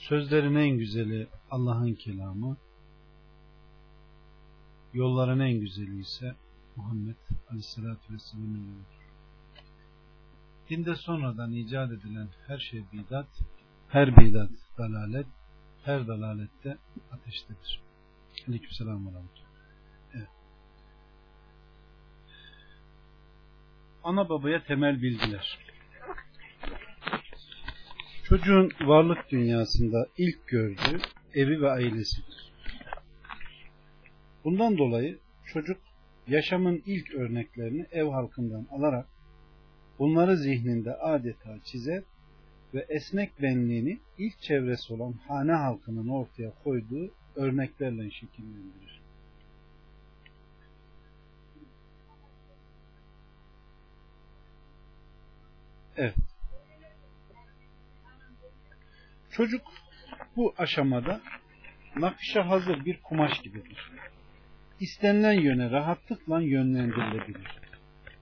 Sözlerin en güzeli Allah'ın kelamı, yolların en güzeli ise Muhammed Aleyhisselatü Vesselam'ın yoludur. Dinde sonradan icat edilen her şey bidat, her bidat dalalet, her dalalette ateştedir. Aleykümselam ve evet. Ana babaya temel bilgiler. Çocuğun varlık dünyasında ilk gördüğü evi ve ailesidir. Bundan dolayı çocuk yaşamın ilk örneklerini ev halkından alarak bunları zihninde adeta çizer ve esnek benliğini ilk çevresi olan hane halkının ortaya koyduğu örneklerle şekillendirir. Evet. Çocuk bu aşamada nakışa hazır bir kumaş gibidir. İstenilen yöne rahatlıkla yönlendirilebilir.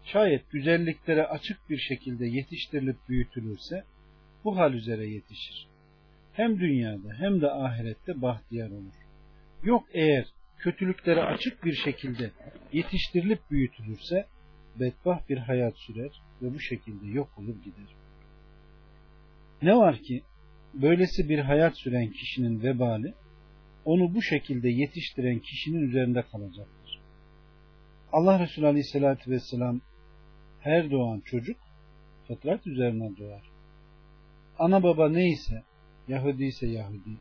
Şayet güzelliklere açık bir şekilde yetiştirilip büyütülürse bu hal üzere yetişir. Hem dünyada hem de ahirette bahtiyar olur. Yok eğer kötülüklere açık bir şekilde yetiştirilip büyütülürse bedbaht bir hayat sürer ve bu şekilde yok olur gider. Ne var ki böylesi bir hayat süren kişinin vebali onu bu şekilde yetiştiren kişinin üzerinde kalacaktır. Allah Resulü Aleyhisselatü Vesselam her doğan çocuk fıtrat üzerine doğar. Ana baba neyse Yahudi ise Yahudi,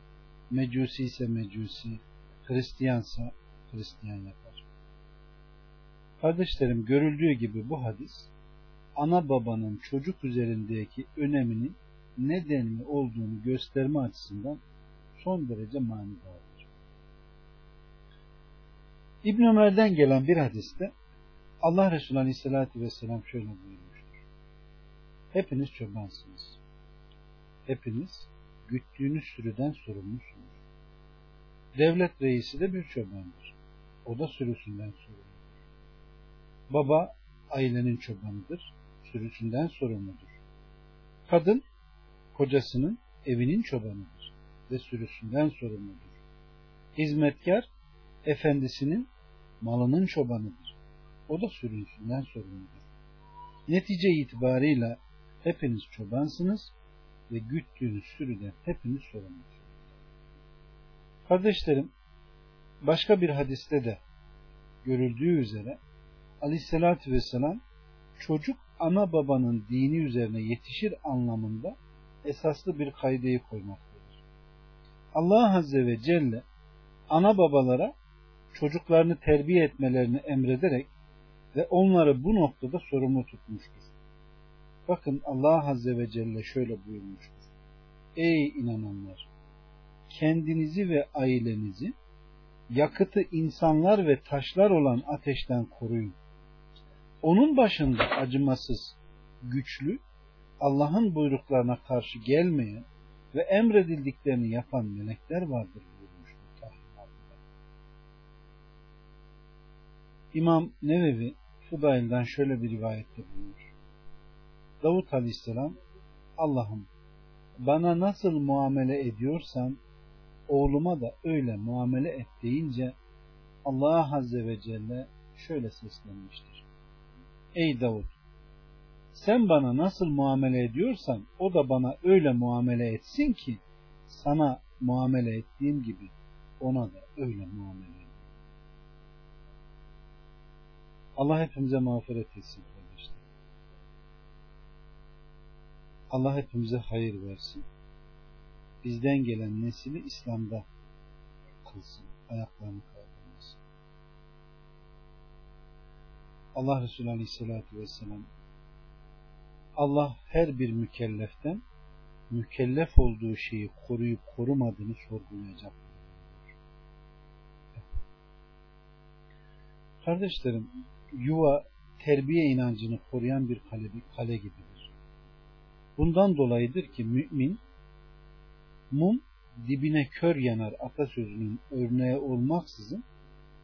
Mecusi ise Mecusi, Hristiyansa Hristiyan yapar. Kardeşlerim görüldüğü gibi bu hadis ana babanın çocuk üzerindeki öneminin ne denli olduğunu gösterme açısından son derece manidardır. İbn Ömer'den gelen bir hadiste Allah Resulü Aleyhisselatü Vesselam şöyle buyurmuştur. Hepiniz çobansınız. Hepiniz güttüğünüz sürüden sorumlusunuz. Devlet reisi de bir çobandır. O da sürüsünden sorumludur. Baba ailenin çobanıdır. Sürüsünden sorumludur. Kadın kocasının evinin çobanıdır ve sürüsünden sorumludur. Hizmetkar efendisinin malının çobanıdır. O da sürüsünden sorumludur. Netice itibarıyla hepiniz çobansınız ve güttüğünüz sürüden hepiniz sorumlusunuz. Kardeşlerim, başka bir hadiste de görüldüğü üzere Aleyhisselatü Vesselam çocuk ana babanın dini üzerine yetişir anlamında esaslı bir kaydeyi koymaktadır. Allah Azze ve Celle ana babalara çocuklarını terbiye etmelerini emrederek ve onları bu noktada sorumlu tutmuştur. Bakın Allah Azze ve Celle şöyle buyurmuştur. Ey inananlar! Kendinizi ve ailenizi yakıtı insanlar ve taşlar olan ateşten koruyun. Onun başında acımasız, güçlü Allah'ın buyruklarına karşı gelmeyen ve emredildiklerini yapan melekler vardır buyurmuştur. İmam Nevevi Fudail'den şöyle bir rivayette bulunur. Davut Aleyhisselam Allah'ım bana nasıl muamele ediyorsan oğluma da öyle muamele et deyince Allah Azze ve Celle şöyle seslenmiştir. Ey Davut sen bana nasıl muamele ediyorsan o da bana öyle muamele etsin ki sana muamele ettiğim gibi ona da öyle muamele edin. Allah hepimize mağfiret etsin kardeşler. Allah hepimize hayır versin. Bizden gelen nesili İslam'da kılsın. Ayaklarını kaldırmasın. Allah Resulü Aleyhisselatü Vesselam Allah her bir mükelleften mükellef olduğu şeyi koruyup korumadığını sorgulayacak. Kardeşlerim, yuva terbiye inancını koruyan bir kale, bir kale gibidir. Bundan dolayıdır ki mümin, mum dibine kör yanar atasözünün örneği olmaksızın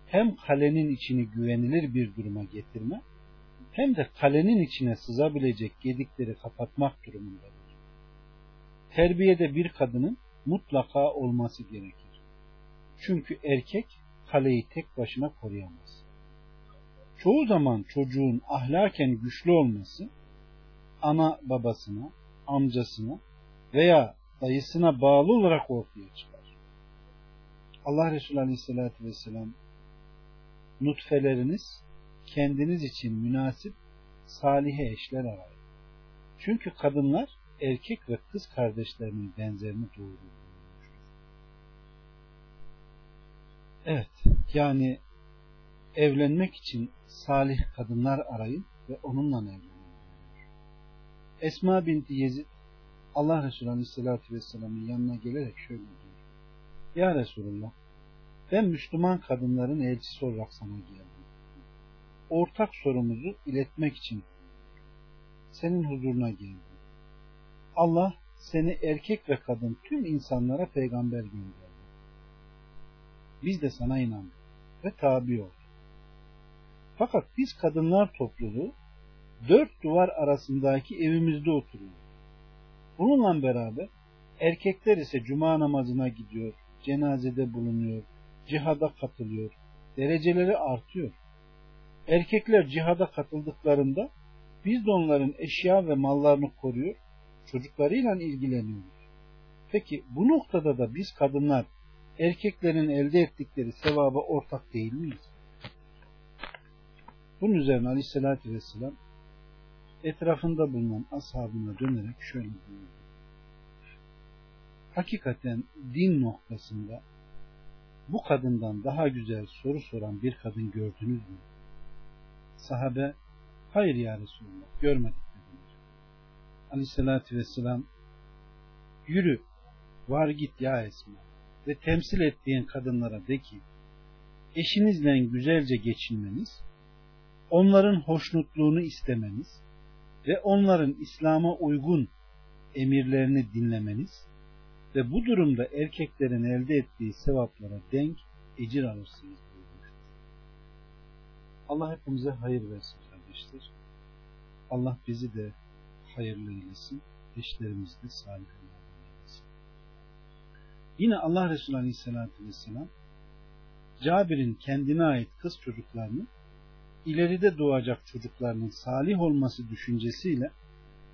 hem kalenin içini güvenilir bir duruma getirme hem de kalenin içine sızabilecek gedikleri kapatmak durumundadır. Terbiyede bir kadının mutlaka olması gerekir. Çünkü erkek kaleyi tek başına koruyamaz. Çoğu zaman çocuğun ahlaken güçlü olması ana babasına, amcasına veya dayısına bağlı olarak ortaya çıkar. Allah Resulü Aleyhisselatü Vesselam nutfeleriniz kendiniz için münasip salihe eşler arayın. Çünkü kadınlar erkek ve kız kardeşlerinin benzerini doğurur. Evet, yani evlenmek için salih kadınlar arayın ve onunla evlenin. Esma binti Yezid Allah Resulü Aleyhisselatü Vesselam'ın yanına gelerek şöyle diyor. Ya Resulullah ben Müslüman kadınların elçisi olarak sana geldim. Ortak sorumuzu iletmek için senin huzuruna geldim. Allah seni erkek ve kadın tüm insanlara peygamber gönderdi. Biz de sana inandık ve tabi olduk. Fakat biz kadınlar topluluğu dört duvar arasındaki evimizde oturuyoruz. Bununla beraber erkekler ise cuma namazına gidiyor, cenazede bulunuyor, cihada katılıyor, dereceleri artıyor. Erkekler cihada katıldıklarında biz de onların eşya ve mallarını koruyor, çocuklarıyla ilgileniyoruz. Peki bu noktada da biz kadınlar erkeklerin elde ettikleri sevaba ortak değil miyiz? Bunun üzerine aleyhissalatü vesselam etrafında bulunan ashabına dönerek şöyle buyurdu. Hakikaten din noktasında bu kadından daha güzel soru soran bir kadın gördünüz mü? Sahabe, hayır ya Resulullah, görmedik dediler. Aleyhissalatü vesselam, yürü, var git ya Esma ve temsil ettiğin kadınlara de ki, eşinizle güzelce geçinmeniz, onların hoşnutluğunu istemeniz ve onların İslam'a uygun emirlerini dinlemeniz ve bu durumda erkeklerin elde ettiği sevaplara denk ecir alırsınız. Allah hepimize hayır versin kardeşler. Allah bizi de hayırlı eylesin. Eşlerimizi de salih eylesin. Yine Allah Resulü Aleyhisselatü Vesselam Cabir'in kendine ait kız çocuklarını ileride doğacak çocuklarının salih olması düşüncesiyle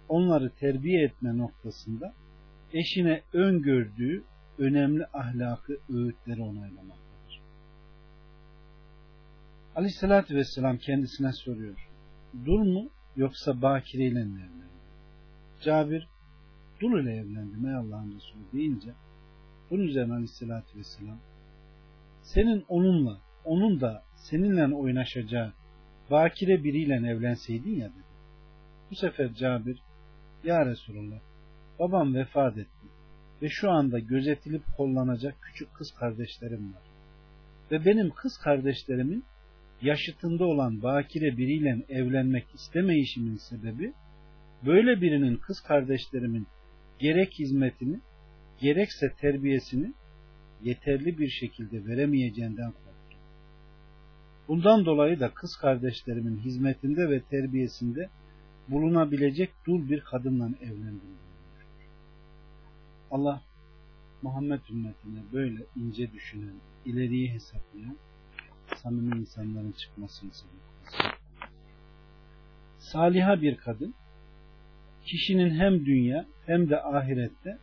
onları terbiye etme noktasında eşine öngördüğü önemli ahlakı, öğütleri onaylamaktadır. Aleyhissalatü vesselam kendisine soruyor. Dul mu yoksa bakire ile mi evlendi? Cabir, dul ile evlendim ey Allah'ın Resulü deyince bunun üzerine Aleyhissalatü vesselam senin onunla, onun da seninle oynaşacağı bakire biriyle evlenseydin ya dedi. Bu sefer Cabir, Ya Resulullah, babam vefat etti ve şu anda gözetilip kollanacak küçük kız kardeşlerim var. Ve benim kız kardeşlerimin yaşıtında olan bakire biriyle evlenmek istemeyişimin sebebi, böyle birinin kız kardeşlerimin gerek hizmetini, gerekse terbiyesini yeterli bir şekilde veremeyeceğinden korktum. Bundan dolayı da kız kardeşlerimin hizmetinde ve terbiyesinde bulunabilecek dul bir kadınla evlendim. Allah Muhammed ümmetine böyle ince düşünen, ileriyi hesaplayan samimi insanların çıkmasını sebep Saliha bir kadın kişinin hem dünya hem de ahirette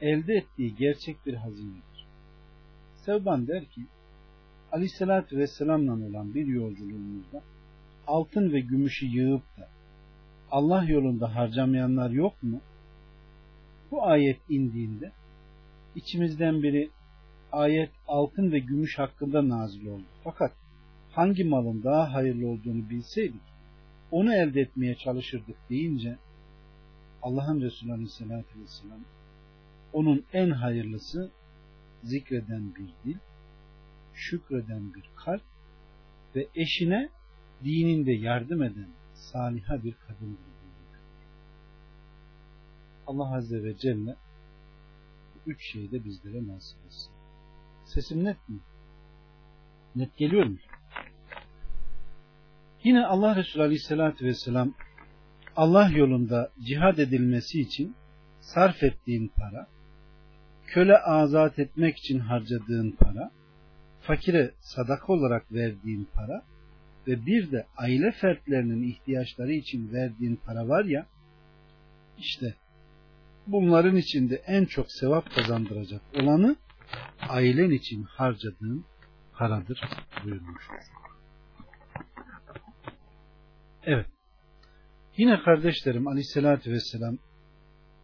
elde ettiği gerçek bir hazinedir. Sevban der ki Aleyhisselatü Vesselam'la olan bir yolculuğumuzda altın ve gümüşü yığıp da Allah yolunda harcamayanlar yok mu? Bu ayet indiğinde içimizden biri ayet altın ve gümüş hakkında nazil oldu. Fakat hangi malın daha hayırlı olduğunu bilseydik onu elde etmeye çalışırdık deyince Allah'ın Resulü Aleyhisselatü Vesselam onun en hayırlısı zikreden bir dil, şükreden bir kalp ve eşine dininde yardım eden saliha bir kadındır. Allah Azze ve Celle bu üç şeyi de bizlere nasip etsin. Sesim net mi? Net geliyor mu? Yine Allah Resulü Aleyhisselatü Vesselam Allah yolunda cihad edilmesi için sarf ettiğin para, köle azat etmek için harcadığın para, fakire sadaka olarak verdiğin para ve bir de aile fertlerinin ihtiyaçları için verdiğin para var ya, işte bunların içinde en çok sevap kazandıracak olanı ailen için harcadığın paradır buyurmuştur. Evet. Yine kardeşlerim aleyhissalatü vesselam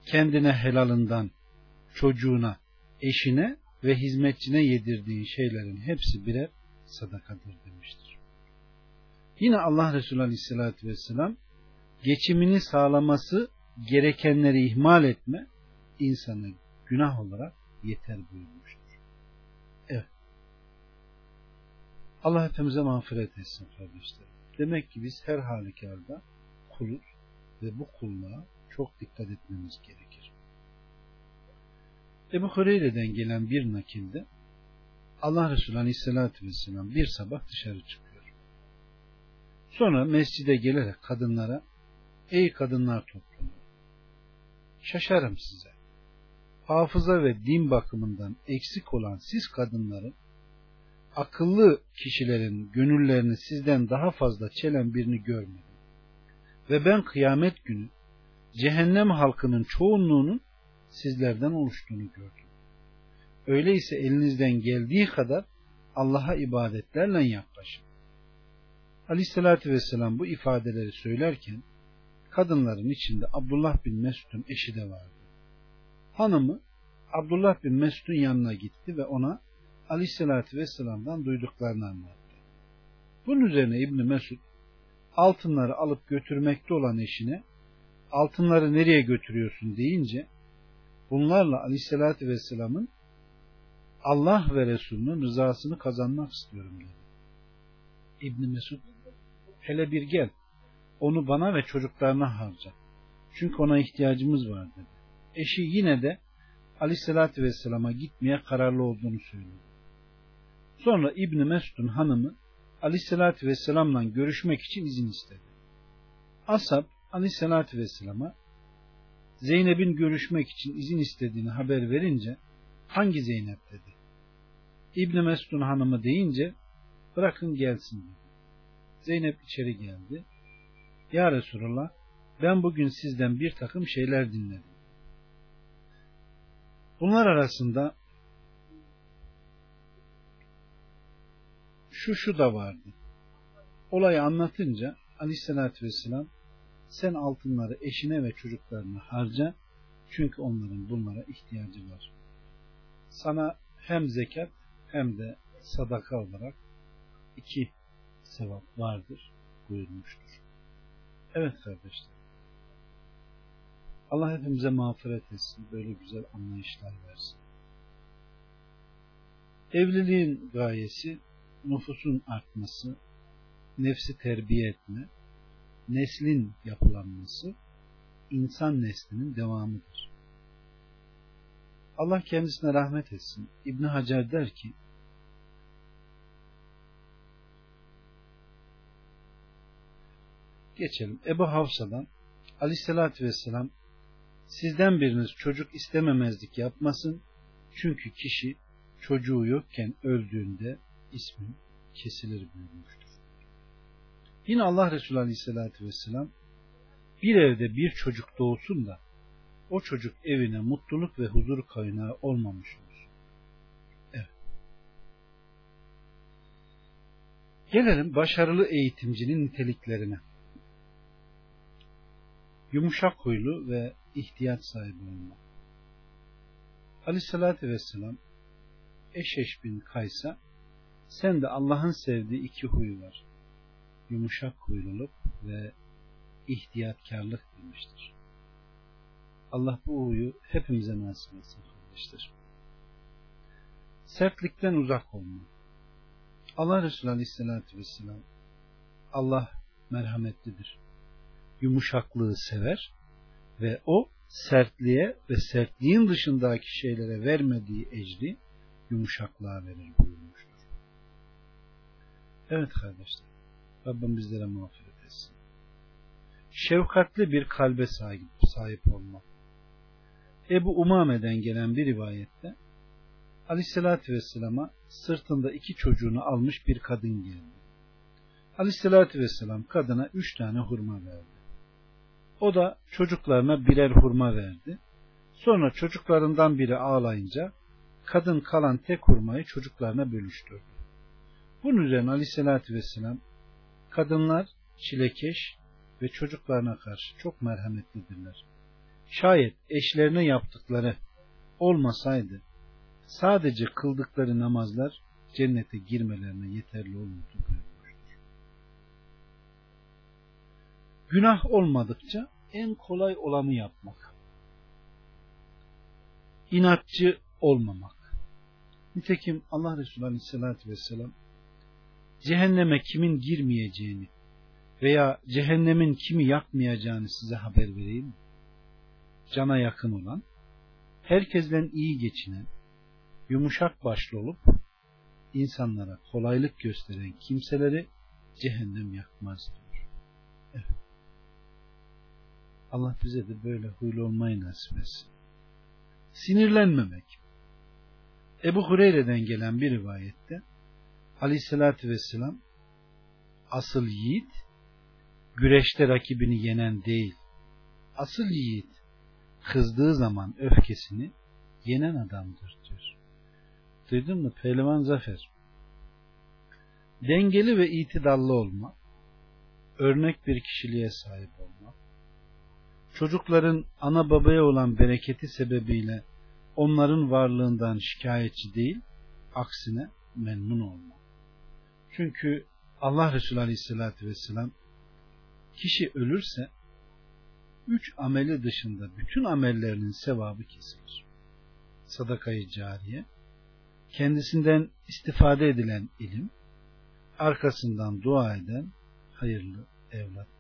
kendine helalından, çocuğuna, eşine ve hizmetçine yedirdiğin şeylerin hepsi birer sadakadır demiştir. Yine Allah Resulü aleyhissalatü vesselam geçimini sağlaması gerekenleri ihmal etme insanı günah olarak yeter buyurmuştur. Evet. Allah hepimize mağfiret etsin kardeşlerim. Demek ki biz her halükarda kuluz ve bu kulluğa çok dikkat etmemiz gerekir. Ebu Hureyre'den gelen bir nakilde Allah Resulü Aleyhisselatü Vesselam bir sabah dışarı çıkıyor. Sonra mescide gelerek kadınlara ey kadınlar topluluğu şaşarım size. Hafıza ve din bakımından eksik olan siz kadınların akıllı kişilerin gönüllerini sizden daha fazla çelen birini görmedim. Ve ben kıyamet günü cehennem halkının çoğunluğunun sizlerden oluştuğunu gördüm. Öyleyse elinizden geldiği kadar Allah'a ibadetlerle yaklaşın. Aleyhissalatü vesselam bu ifadeleri söylerken kadınların içinde Abdullah bin Mesud'un eşi de vardı. Hanımı Abdullah bin Mesud'un yanına gitti ve ona Aleyhisselatü Vesselam'dan duyduklarını anlattı. Bunun üzerine İbni Mesud altınları alıp götürmekte olan eşine altınları nereye götürüyorsun deyince bunlarla Aleyhisselatü Vesselam'ın Allah ve Resulünün rızasını kazanmak istiyorum dedi. İbni Mesud hele bir gel onu bana ve çocuklarına harca. Çünkü ona ihtiyacımız var dedi. Eşi yine de Aleyhisselatü Vesselam'a gitmeye kararlı olduğunu söyledi. Sonra İbni Mesud'un hanımı Aleyhisselatü Vesselam'la görüşmek için izin istedi. Asap Aleyhisselatü Vesselam'a Zeynep'in görüşmek için izin istediğini haber verince hangi Zeynep dedi. İbni Mesud'un hanımı deyince bırakın gelsin dedi. Zeynep içeri geldi. Ya Resulallah ben bugün sizden bir takım şeyler dinledim. Bunlar arasında şu şu da vardı. Olayı anlatınca Aleyhisselatü Vesselam sen altınları eşine ve çocuklarına harca çünkü onların bunlara ihtiyacı var. Sana hem zekat hem de sadaka olarak iki sevap vardır buyurmuştur. Evet kardeşler. Allah hepimize mağfiret etsin. Böyle güzel anlayışlar versin. Evliliğin gayesi nüfusun artması, nefsi terbiye etme, neslin yapılanması, insan neslinin devamıdır. Allah kendisine rahmet etsin. İbn Hacer der ki, geçelim. Ebu Havsa'dan Aleyhisselatü Vesselam sizden biriniz çocuk istememezlik yapmasın çünkü kişi çocuğu yokken öldüğünde ismin kesilir buyurmuştur. Yine Allah Resulü Aleyhisselatü Vesselam bir evde bir çocuk doğsun da o çocuk evine mutluluk ve huzur kaynağı olmamış olur. Evet. Gelelim başarılı eğitimcinin niteliklerine. Yumuşak huylu ve ihtiyaç sahibi olmak. Aleyhissalatü Vesselam Eşeş bin Kaysa sen de Allah'ın sevdiği iki huyu var. Yumuşak huyluluk ve ihtiyatkarlık demiştir. Allah bu huyu hepimize nasip etsin kardeşler. Sertlikten uzak olma. Allah Resulü Aleyhisselatü Vesselam Allah merhametlidir. Yumuşaklığı sever ve o sertliğe ve sertliğin dışındaki şeylere vermediği ecri yumuşaklığa verir buyurmuştur. Evet kardeşler. Rabbim bizlere mağfiret etsin. Şefkatli bir kalbe sahip, sahip olmak. Ebu Umame'den gelen bir rivayette Aleyhisselatü Vesselam'a sırtında iki çocuğunu almış bir kadın geldi. Aleyhisselatü Vesselam kadına üç tane hurma verdi. O da çocuklarına birer hurma verdi. Sonra çocuklarından biri ağlayınca kadın kalan tek hurmayı çocuklarına bölüştürdü. Bunun üzerine Aleyhisselatü Vesselam kadınlar çilekeş ve çocuklarına karşı çok merhametlidirler. Şayet eşlerine yaptıkları olmasaydı sadece kıldıkları namazlar cennete girmelerine yeterli olurdu. Günah olmadıkça en kolay olanı yapmak. İnatçı olmamak. Nitekim Allah Resulü Aleyhisselatü Vesselam cehenneme kimin girmeyeceğini veya cehennemin kimi yakmayacağını size haber vereyim? Cana yakın olan, herkesten iyi geçinen, yumuşak başlı olup insanlara kolaylık gösteren kimseleri cehennem yakmaz diyor. Evet. Allah bize de böyle huylu olmayı nasip etsin. Sinirlenmemek. Ebu Hureyre'den gelen bir rivayette Aleyhisselatü Vesselam asıl yiğit güreşte rakibini yenen değil. Asıl yiğit kızdığı zaman öfkesini yenen adamdır diyor. Duydun mu? Pehlivan Zafer. Dengeli ve itidallı olma, örnek bir kişiliğe sahip olma, çocukların ana babaya olan bereketi sebebiyle onların varlığından şikayetçi değil, aksine memnun olma. Çünkü Allah Resulü Aleyhisselatü Vesselam kişi ölürse üç ameli dışında bütün amellerinin sevabı kesilir. Sadakayı cariye, kendisinden istifade edilen ilim, arkasından dua eden hayırlı evlat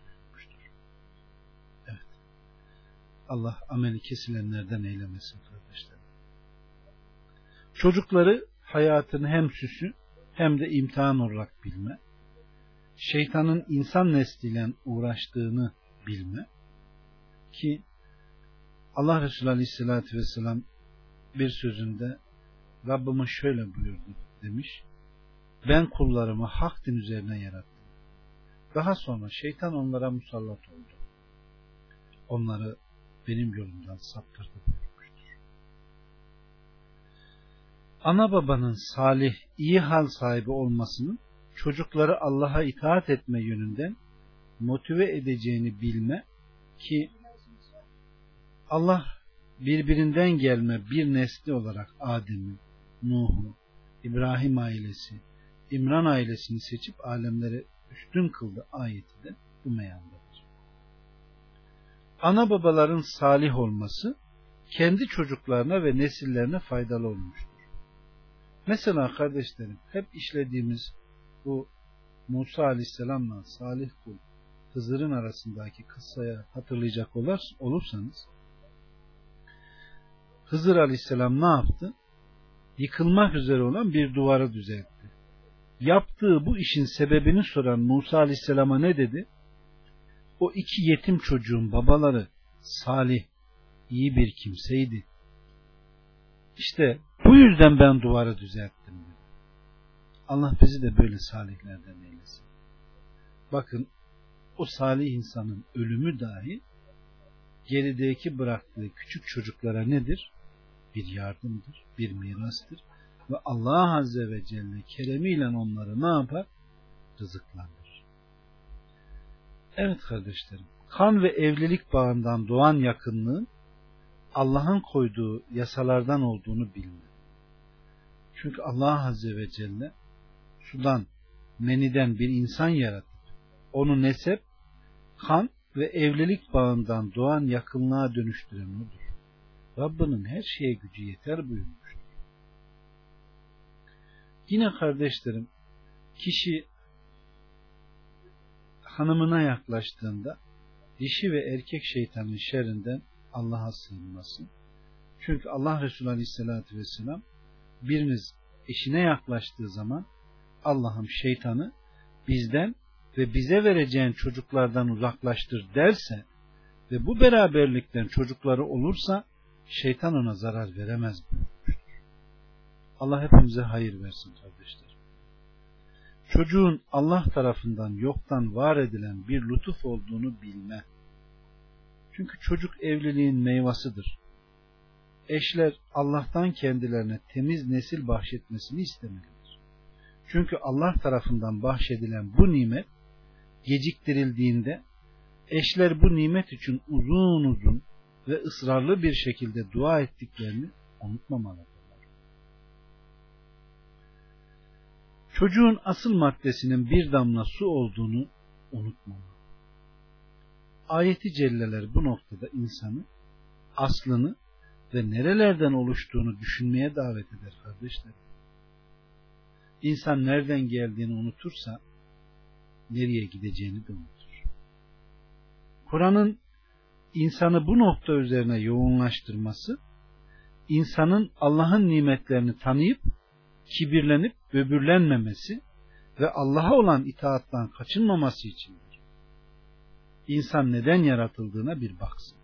Allah ameli kesilenlerden eylemesin kardeşlerim. Çocukları hayatın hem süsü hem de imtihan olarak bilme, şeytanın insan nesliyle uğraştığını bilme ki Allah Resulü Aleyhisselatü Vesselam bir sözünde Rabbime şöyle buyurdu demiş. Ben kullarımı hak din üzerine yarattım. Daha sonra şeytan onlara musallat oldu. Onları benim yolumdan saptırdı buyurmuştur. Ana babanın salih, iyi hal sahibi olmasının çocukları Allah'a itaat etme yönünden motive edeceğini bilme ki Allah birbirinden gelme bir nesli olarak Adem'i, Nuh'u, İbrahim ailesi, İmran ailesini seçip alemlere üstün kıldı ayeti de bu meyandadır. Ana babaların salih olması kendi çocuklarına ve nesillerine faydalı olmuştur. Mesela kardeşlerim hep işlediğimiz bu Musa Aleyhisselam'la Salih kul Hızır'ın arasındaki kıssaya hatırlayacak olursanız Hızır Aleyhisselam ne yaptı? Yıkılmak üzere olan bir duvarı düzeltti. Yaptığı bu işin sebebini soran Musa Aleyhisselam'a ne dedi? O iki yetim çocuğun babaları salih, iyi bir kimseydi. İşte bu yüzden ben duvarı düzelttim. Allah bizi de böyle salihlerden eylesin. Bakın o salih insanın ölümü dahi gerideki bıraktığı küçük çocuklara nedir? Bir yardımdır, bir mirastır. Ve Allah Azze ve Celle keremiyle onları ne yapar? Rızıklandırır. Evet kardeşlerim, kan ve evlilik bağından doğan yakınlığın Allah'ın koyduğu yasalardan olduğunu bilin. Çünkü Allah Azze ve Celle sudan, meniden bir insan yaratıp onu nesep, kan ve evlilik bağından doğan yakınlığa dönüştüren odur. Rabbinin her şeye gücü yeter buyurmuştur. Yine kardeşlerim, kişi hanımına yaklaştığında dişi ve erkek şeytanın şerrinden Allah'a sığınmasın. Çünkü Allah Resulü Aleyhisselatü Vesselam biriniz eşine yaklaştığı zaman Allah'ım şeytanı bizden ve bize vereceğin çocuklardan uzaklaştır derse ve bu beraberlikten çocukları olursa şeytan ona zarar veremez. Allah hepimize hayır versin kardeşler. Çocuğun Allah tarafından yoktan var edilen bir lütuf olduğunu bilme. Çünkü çocuk evliliğin meyvasıdır. Eşler Allah'tan kendilerine temiz nesil bahşetmesini istemelidir. Çünkü Allah tarafından bahşedilen bu nimet geciktirildiğinde eşler bu nimet için uzun uzun ve ısrarlı bir şekilde dua ettiklerini unutmamalıdırlar. Çocuğun asıl maddesinin bir damla su olduğunu unutmamalı. Ayeti celleler bu noktada insanı aslını ve nerelerden oluştuğunu düşünmeye davet eder kardeşler. İnsan nereden geldiğini unutursa nereye gideceğini de unutur. Kur'an'ın insanı bu nokta üzerine yoğunlaştırması, insanın Allah'ın nimetlerini tanıyıp kibirlenip böbürlenmemesi ve Allah'a olan itaattan kaçınmaması içindir. İnsan neden yaratıldığına bir baksın.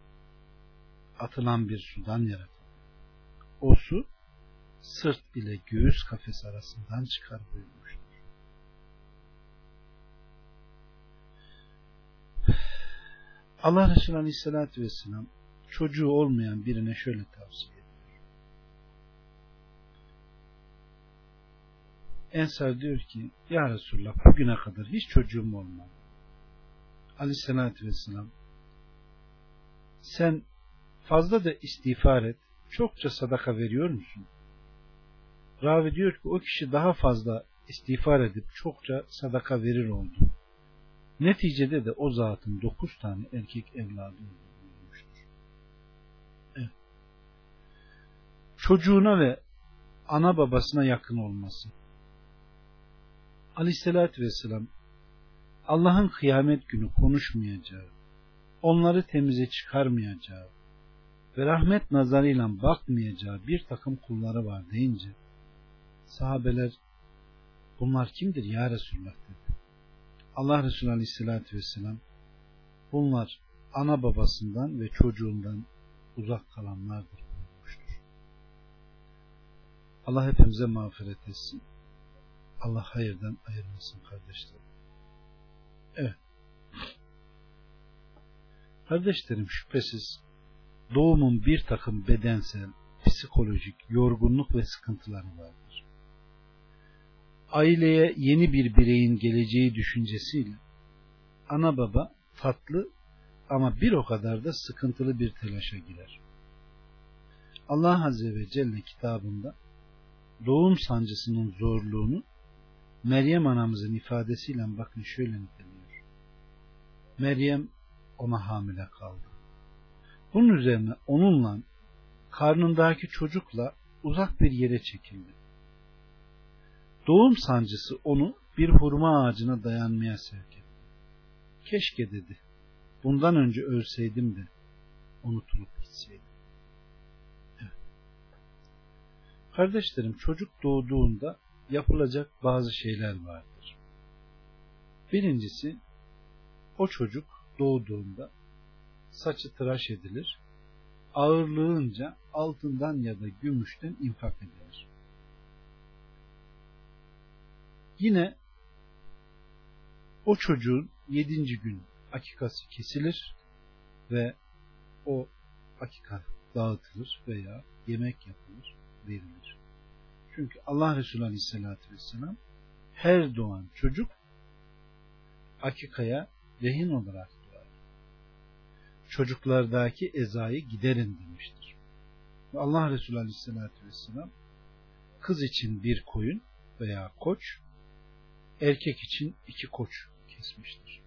Atılan bir sudan yaratıldı. O su sırt ile göğüs kafes arasından çıkar buyurmuştur. Allah Resulü Aleyhisselatü Vesselam çocuğu olmayan birine şöyle tavsiye Ensar diyor ki Ya Resulullah bugüne kadar hiç çocuğum olmadı. Aleyhisselatü Vesselam sen fazla da istiğfar et, çokça sadaka veriyor musun? Ravi diyor ki o kişi daha fazla istiğfar edip çokça sadaka verir oldu. Neticede de o zatın dokuz tane erkek evladı olmuştur. Evet. Çocuğuna ve ana babasına yakın olması. Aleyhissalatü vesselam Allah'ın kıyamet günü konuşmayacağı, onları temize çıkarmayacağı ve rahmet nazarıyla bakmayacağı bir takım kulları var deyince sahabeler bunlar kimdir ya Resulullah dedi. Allah Resulü Aleyhisselatü Vesselam bunlar ana babasından ve çocuğundan uzak kalanlardır buyurmuştur. Allah hepimize mağfiret etsin. Allah hayırdan ayırmasın kardeşlerim. Evet. Kardeşlerim şüphesiz doğumun bir takım bedensel, psikolojik yorgunluk ve sıkıntıları vardır. Aileye yeni bir bireyin geleceği düşüncesiyle ana baba tatlı ama bir o kadar da sıkıntılı bir telaşa girer. Allah Azze ve Celle kitabında doğum sancısının zorluğunu Meryem anamızın ifadesiyle bakın şöyle niteliyor. Meryem ona hamile kaldı. Bunun üzerine onunla karnındaki çocukla uzak bir yere çekildi. Doğum sancısı onu bir hurma ağacına dayanmaya sevk etti. Keşke dedi. Bundan önce ölseydim de unutulup gitseydim. Evet. Kardeşlerim çocuk doğduğunda yapılacak bazı şeyler vardır. Birincisi o çocuk doğduğunda saçı tıraş edilir, ağırlığınca altından ya da gümüşten infak edilir. Yine o çocuğun yedinci gün akikası kesilir ve o akika dağıtılır veya yemek yapılır, verilir. Çünkü Allah Resulü Aleyhisselatü Vesselam her doğan çocuk akikaya rehin olarak doğar. Çocuklardaki ezayı giderin demiştir. Ve Allah Resulü Aleyhisselatü Vesselam kız için bir koyun veya koç, erkek için iki koç kesmiştir.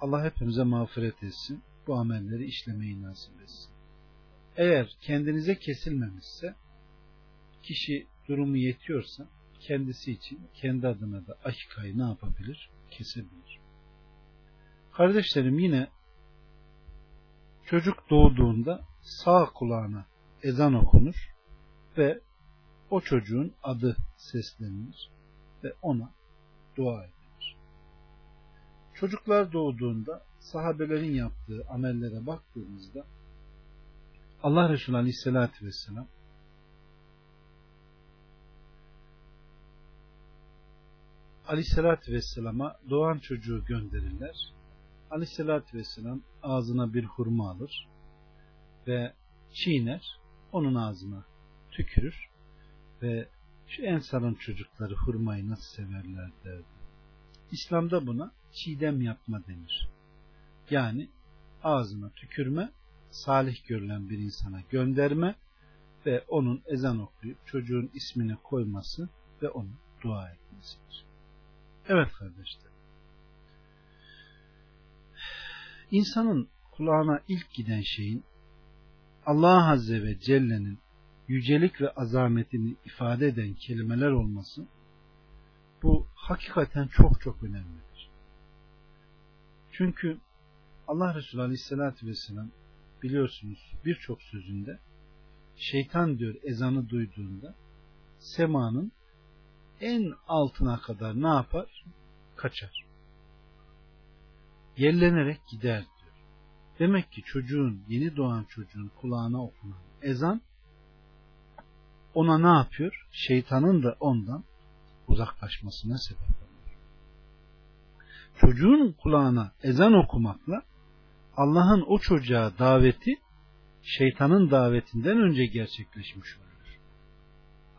Allah hepimize mağfiret etsin. Bu amelleri işlemeyi nasip etsin. Eğer kendinize kesilmemişse kişi durumu yetiyorsa kendisi için kendi adına da akikayı ne yapabilir? Kesebilir. Kardeşlerim yine çocuk doğduğunda sağ kulağına ezan okunur ve o çocuğun adı seslenilir ve ona dua edilir. Çocuklar doğduğunda sahabelerin yaptığı amellere baktığımızda Allah Resulü Aleyhisselatü Vesselam Aleyhisselatü Vesselam'a doğan çocuğu gönderirler. Aleyhisselatü Vesselam ağzına bir hurma alır ve çiğner, onun ağzına tükürür ve şu ensarın çocukları hurmayı nasıl severler derdi. İslam'da buna çiğdem yapma denir. Yani ağzına tükürme, salih görülen bir insana gönderme ve onun ezan okuyup çocuğun ismini koyması ve onu dua etmesidir. Evet kardeşler. İnsanın kulağına ilk giden şeyin Allah Azze ve Celle'nin yücelik ve azametini ifade eden kelimeler olması bu hakikaten çok çok önemlidir. Çünkü Allah Resulü Aleyhisselatü Vesselam biliyorsunuz birçok sözünde şeytan diyor ezanı duyduğunda semanın en altına kadar ne yapar? Kaçar. Yerlenerek gider diyor. Demek ki çocuğun, yeni doğan çocuğun kulağına okunan ezan ona ne yapıyor? Şeytanın da ondan uzaklaşmasına sebep oluyor. Çocuğun kulağına ezan okumakla Allah'ın o çocuğa daveti şeytanın davetinden önce gerçekleşmiş oluyor.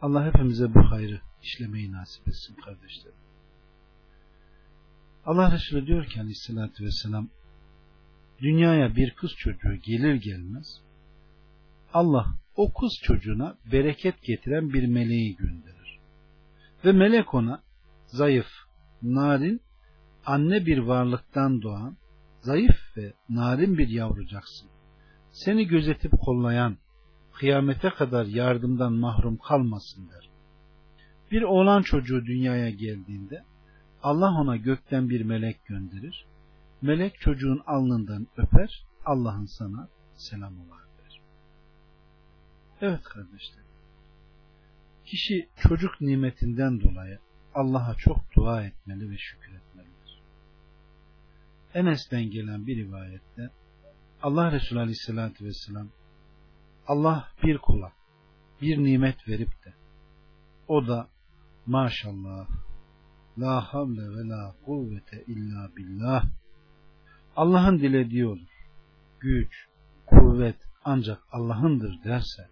Allah hepimize bu hayrı işlemeyi nasip etsin kardeşlerim. Allah Resulü diyor ki aleyhissalatü vesselam dünyaya bir kız çocuğu gelir gelmez Allah o kız çocuğuna bereket getiren bir meleği gönderir. Ve melek ona zayıf, narin, anne bir varlıktan doğan, zayıf ve narin bir yavrucaksın. Seni gözetip kollayan, kıyamete kadar yardımdan mahrum kalmasın der. Bir oğlan çocuğu dünyaya geldiğinde Allah ona gökten bir melek gönderir. Melek çocuğun alnından öper, Allah'ın sana selam olar der. Evet kardeşler. Kişi çocuk nimetinden dolayı Allah'a çok dua etmeli ve şükretmelidir. Enes'ten gelen bir rivayette Allah Resulü Aleyhisselatü Vesselam Allah bir kula bir nimet verip de o da maşallah la havle ve la kuvvete illa billah Allah'ın dilediği olur. Güç, kuvvet ancak Allah'ındır derse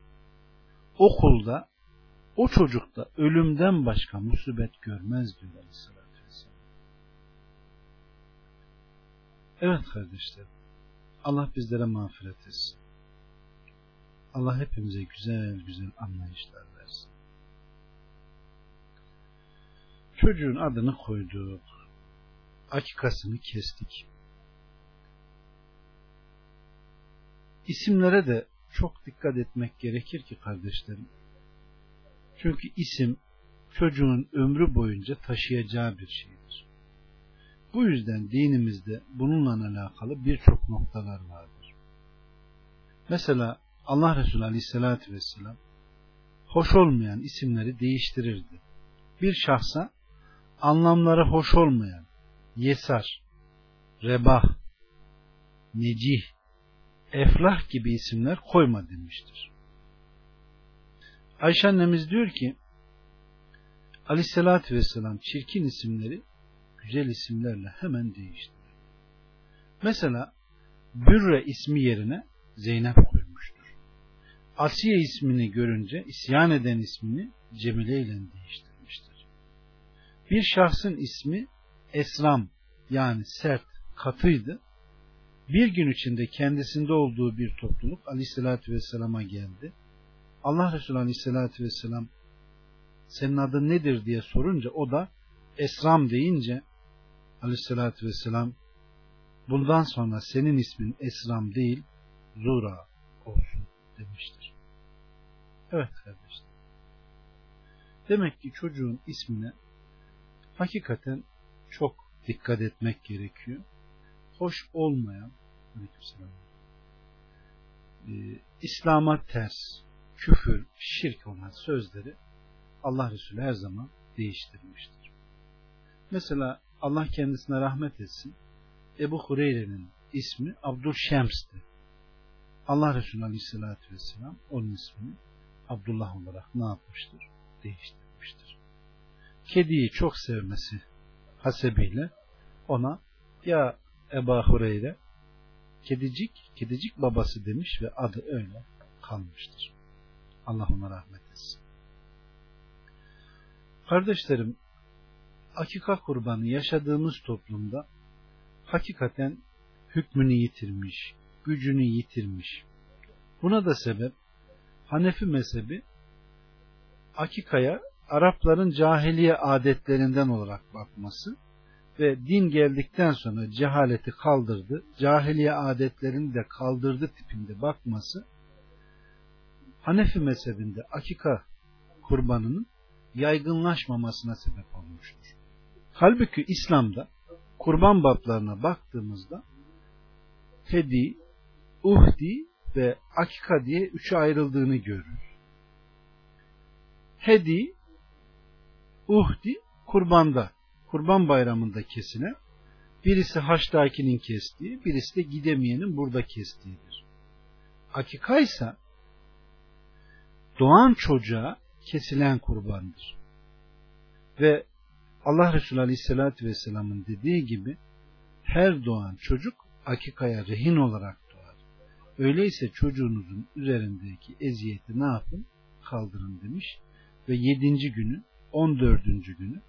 o kulda o çocukta ölümden başka musibet görmez diyor Aleyhisselatü Evet kardeşlerim. Allah bizlere mağfiret etsin. Allah hepimize güzel güzel anlayışlar versin. Çocuğun adını koyduk. Akikasını kestik. İsimlere de çok dikkat etmek gerekir ki kardeşlerim. Çünkü isim çocuğun ömrü boyunca taşıyacağı bir şeydir. Bu yüzden dinimizde bununla alakalı birçok noktalar vardır. Mesela Allah Resulü Aleyhisselatü Vesselam hoş olmayan isimleri değiştirirdi. Bir şahsa anlamları hoş olmayan Yesar, Rebah, Necih, Eflah gibi isimler koyma demiştir. Ayşe annemiz diyor ki Aleyhisselatü Vesselam çirkin isimleri güzel isimlerle hemen değiştirir. Mesela Bürre ismi yerine Zeynep koymuştur. Asiye ismini görünce isyan eden ismini Cemile ile değiştirmiştir. Bir şahsın ismi Esram yani sert, katıydı. Bir gün içinde kendisinde olduğu bir topluluk Aleyhisselatü Vesselam'a geldi. Allah Resulü Aleyhisselatü Vesselam senin adın nedir diye sorunca o da Esram deyince Aleyhisselatü Vesselam bundan sonra senin ismin Esram değil Zura olsun demiştir. Evet kardeşler. Demek ki çocuğun ismine hakikaten çok dikkat etmek gerekiyor. Hoş olmayan e, İslam'a ters, küfür, şirk olan sözleri Allah Resulü her zaman değiştirmiştir. Mesela Allah kendisine rahmet etsin. Ebu Hureyre'nin ismi Abdülşems'ti. Allah Resulü Aleyhisselatü Vesselam onun ismini Abdullah olarak ne yapmıştır? Değiştirmiştir. Kediyi çok sevmesi hasebiyle ona ya Ebu Hureyre kedicik, kedicik babası demiş ve adı öyle kalmıştır. Allah ona rahmet etsin. Kardeşlerim, akika kurbanı yaşadığımız toplumda hakikaten hükmünü yitirmiş, gücünü yitirmiş. Buna da sebep Hanefi mezhebi akikaya Arapların cahiliye adetlerinden olarak bakması ve din geldikten sonra cehaleti kaldırdı, cahiliye adetlerini de kaldırdı tipinde bakması Hanefi mezhebinde akika kurbanının yaygınlaşmamasına sebep olmuştur. Halbuki İslam'da kurban bablarına baktığımızda hedi, uhdi ve akika diye üçe ayrıldığını görürüz. Hedi, uhdi kurbanda, kurban bayramında kesine, birisi haçtakinin kestiği, birisi de gidemeyenin burada kestiğidir. Akika ise doğan çocuğa kesilen kurbandır. Ve Allah Resulü Aleyhisselatü Vesselam'ın dediği gibi her doğan çocuk akikaya rehin olarak doğar. Öyleyse çocuğunuzun üzerindeki eziyeti ne yapın? Kaldırın demiş. Ve yedinci günü, on dördüncü günü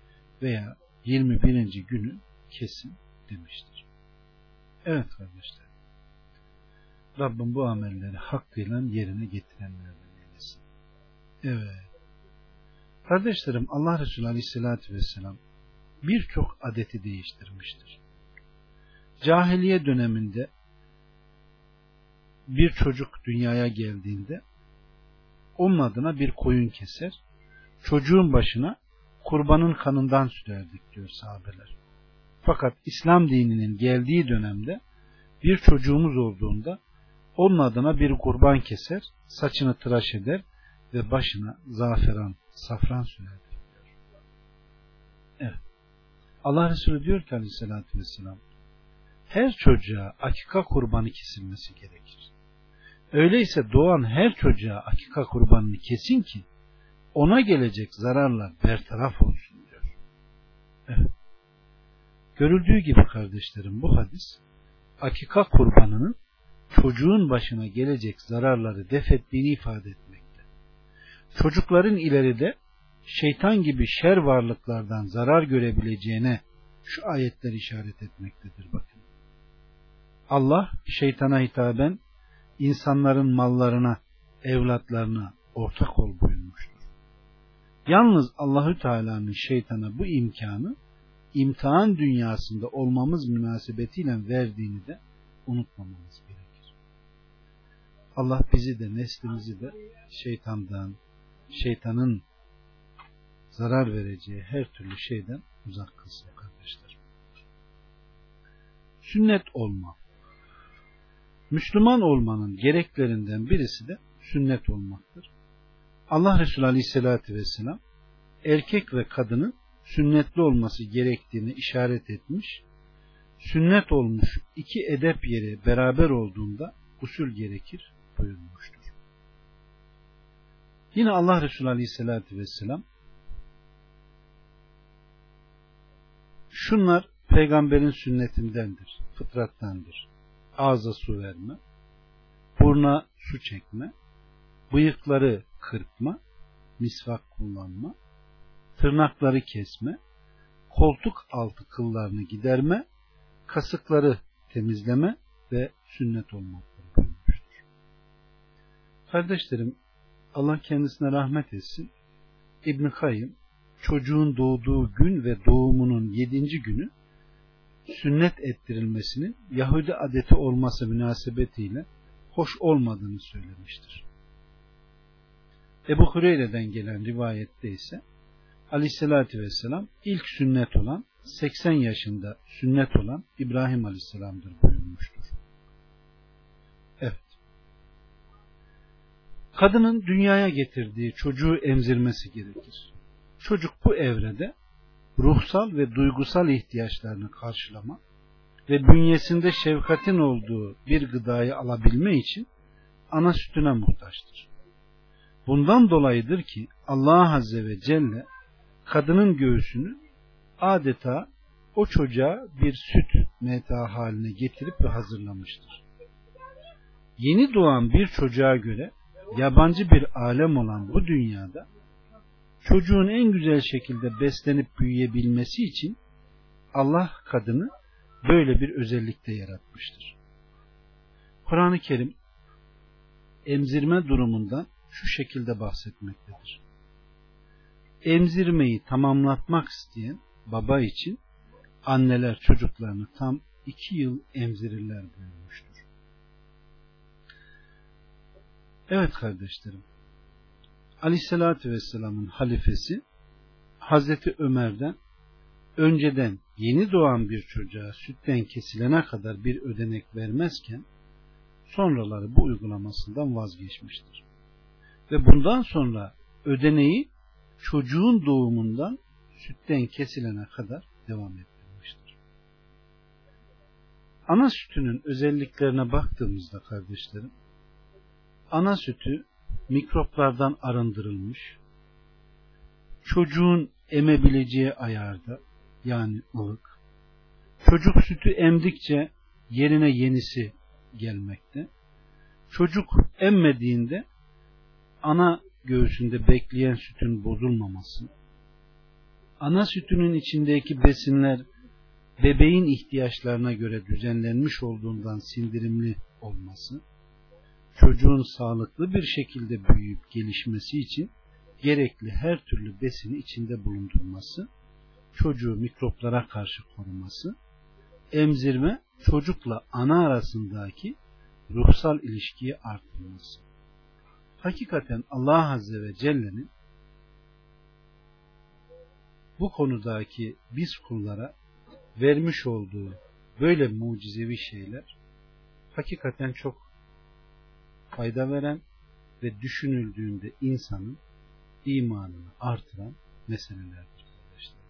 veya yirmi birinci günü kesin demiştir. Evet kardeşler. Rabbim bu amelleri hakkıyla yerine getirenlerden eylesin. Evet. Kardeşlerim Allah Resulü Aleyhisselatü Vesselam birçok adeti değiştirmiştir. Cahiliye döneminde bir çocuk dünyaya geldiğinde onun adına bir koyun keser, çocuğun başına kurbanın kanından sürerdik diyor sahabeler. Fakat İslam dininin geldiği dönemde bir çocuğumuz olduğunda onun adına bir kurban keser, saçını tıraş eder ve başına zaferan, safran sürerdik diyor. Evet. Allah Resulü diyor ki aleyhissalatü vesselam her çocuğa akika kurbanı kesilmesi gerekir. Öyleyse doğan her çocuğa akika kurbanını kesin ki ona gelecek zararlar bertaraf olsun diyor. Evet. Görüldüğü gibi kardeşlerim bu hadis akika kurbanının çocuğun başına gelecek zararları def ettiğini ifade etmekte. Çocukların ileride şeytan gibi şer varlıklardan zarar görebileceğine şu ayetler işaret etmektedir bakın. Allah şeytana hitaben insanların mallarına, evlatlarına ortak ol buyurmuştur. Yalnız Allahü Teala'nın şeytana bu imkanı imtihan dünyasında olmamız münasebetiyle verdiğini de unutmamamız gerekir. Allah bizi de neslimizi de şeytandan, şeytanın zarar vereceği her türlü şeyden uzak kılsın kardeşler. Sünnet olma. Müslüman olmanın gereklerinden birisi de sünnet olmaktır. Allah Resulü Aleyhisselatü Vesselam erkek ve kadının sünnetli olması gerektiğini işaret etmiş. Sünnet olmuş iki edep yeri beraber olduğunda usul gerekir buyurmuştur. Yine Allah Resulü Aleyhisselatü Vesselam Şunlar peygamberin sünnetindendir, fıtrattandır. Ağza su verme, burna su çekme, bıyıkları kırpma, misvak kullanma, tırnakları kesme, koltuk altı kıllarını giderme, kasıkları temizleme ve sünnet olmaktır buyurmuştur. Kardeşlerim, Allah kendisine rahmet etsin. İbn Kayyım çocuğun doğduğu gün ve doğumunun yedinci günü sünnet ettirilmesinin Yahudi adeti olması münasebetiyle hoş olmadığını söylemiştir. Ebu Hureyre'den gelen rivayette ise aleyhissalatü vesselam ilk sünnet olan 80 yaşında sünnet olan İbrahim aleyhisselamdır Kadının dünyaya getirdiği çocuğu emzirmesi gerekir. Çocuk bu evrede ruhsal ve duygusal ihtiyaçlarını karşılama ve bünyesinde şefkatin olduğu bir gıdayı alabilme için ana sütüne muhtaçtır. Bundan dolayıdır ki Allah Azze ve Celle kadının göğsünü adeta o çocuğa bir süt meta haline getirip ve hazırlamıştır. Yeni doğan bir çocuğa göre yabancı bir alem olan bu dünyada çocuğun en güzel şekilde beslenip büyüyebilmesi için Allah kadını böyle bir özellikte yaratmıştır. Kur'an-ı Kerim emzirme durumundan şu şekilde bahsetmektedir. Emzirmeyi tamamlatmak isteyen baba için anneler çocuklarını tam iki yıl emzirirler buyurmuştur. Evet kardeşlerim, Aleyhisselatü Vesselam'ın halifesi Hazreti Ömer'den önceden yeni doğan bir çocuğa sütten kesilene kadar bir ödenek vermezken sonraları bu uygulamasından vazgeçmiştir. Ve bundan sonra ödeneği çocuğun doğumundan sütten kesilene kadar devam ettirmiştir. Ana sütünün özelliklerine baktığımızda kardeşlerim, ana sütü mikroplardan arındırılmış, çocuğun emebileceği ayarda, yani ılık, çocuk sütü emdikçe yerine yenisi gelmekte, çocuk emmediğinde ana göğsünde bekleyen sütün bozulmaması, ana sütünün içindeki besinler bebeğin ihtiyaçlarına göre düzenlenmiş olduğundan sindirimli olması, çocuğun sağlıklı bir şekilde büyüyüp gelişmesi için gerekli her türlü besini içinde bulundurması, çocuğu mikroplara karşı koruması, emzirme çocukla ana arasındaki ruhsal ilişkiyi artırması. Hakikaten Allah Azze ve Celle'nin bu konudaki biz kullara vermiş olduğu böyle mucizevi şeyler hakikaten çok fayda veren ve düşünüldüğünde insanın imanını artıran meselelerdir kardeşler.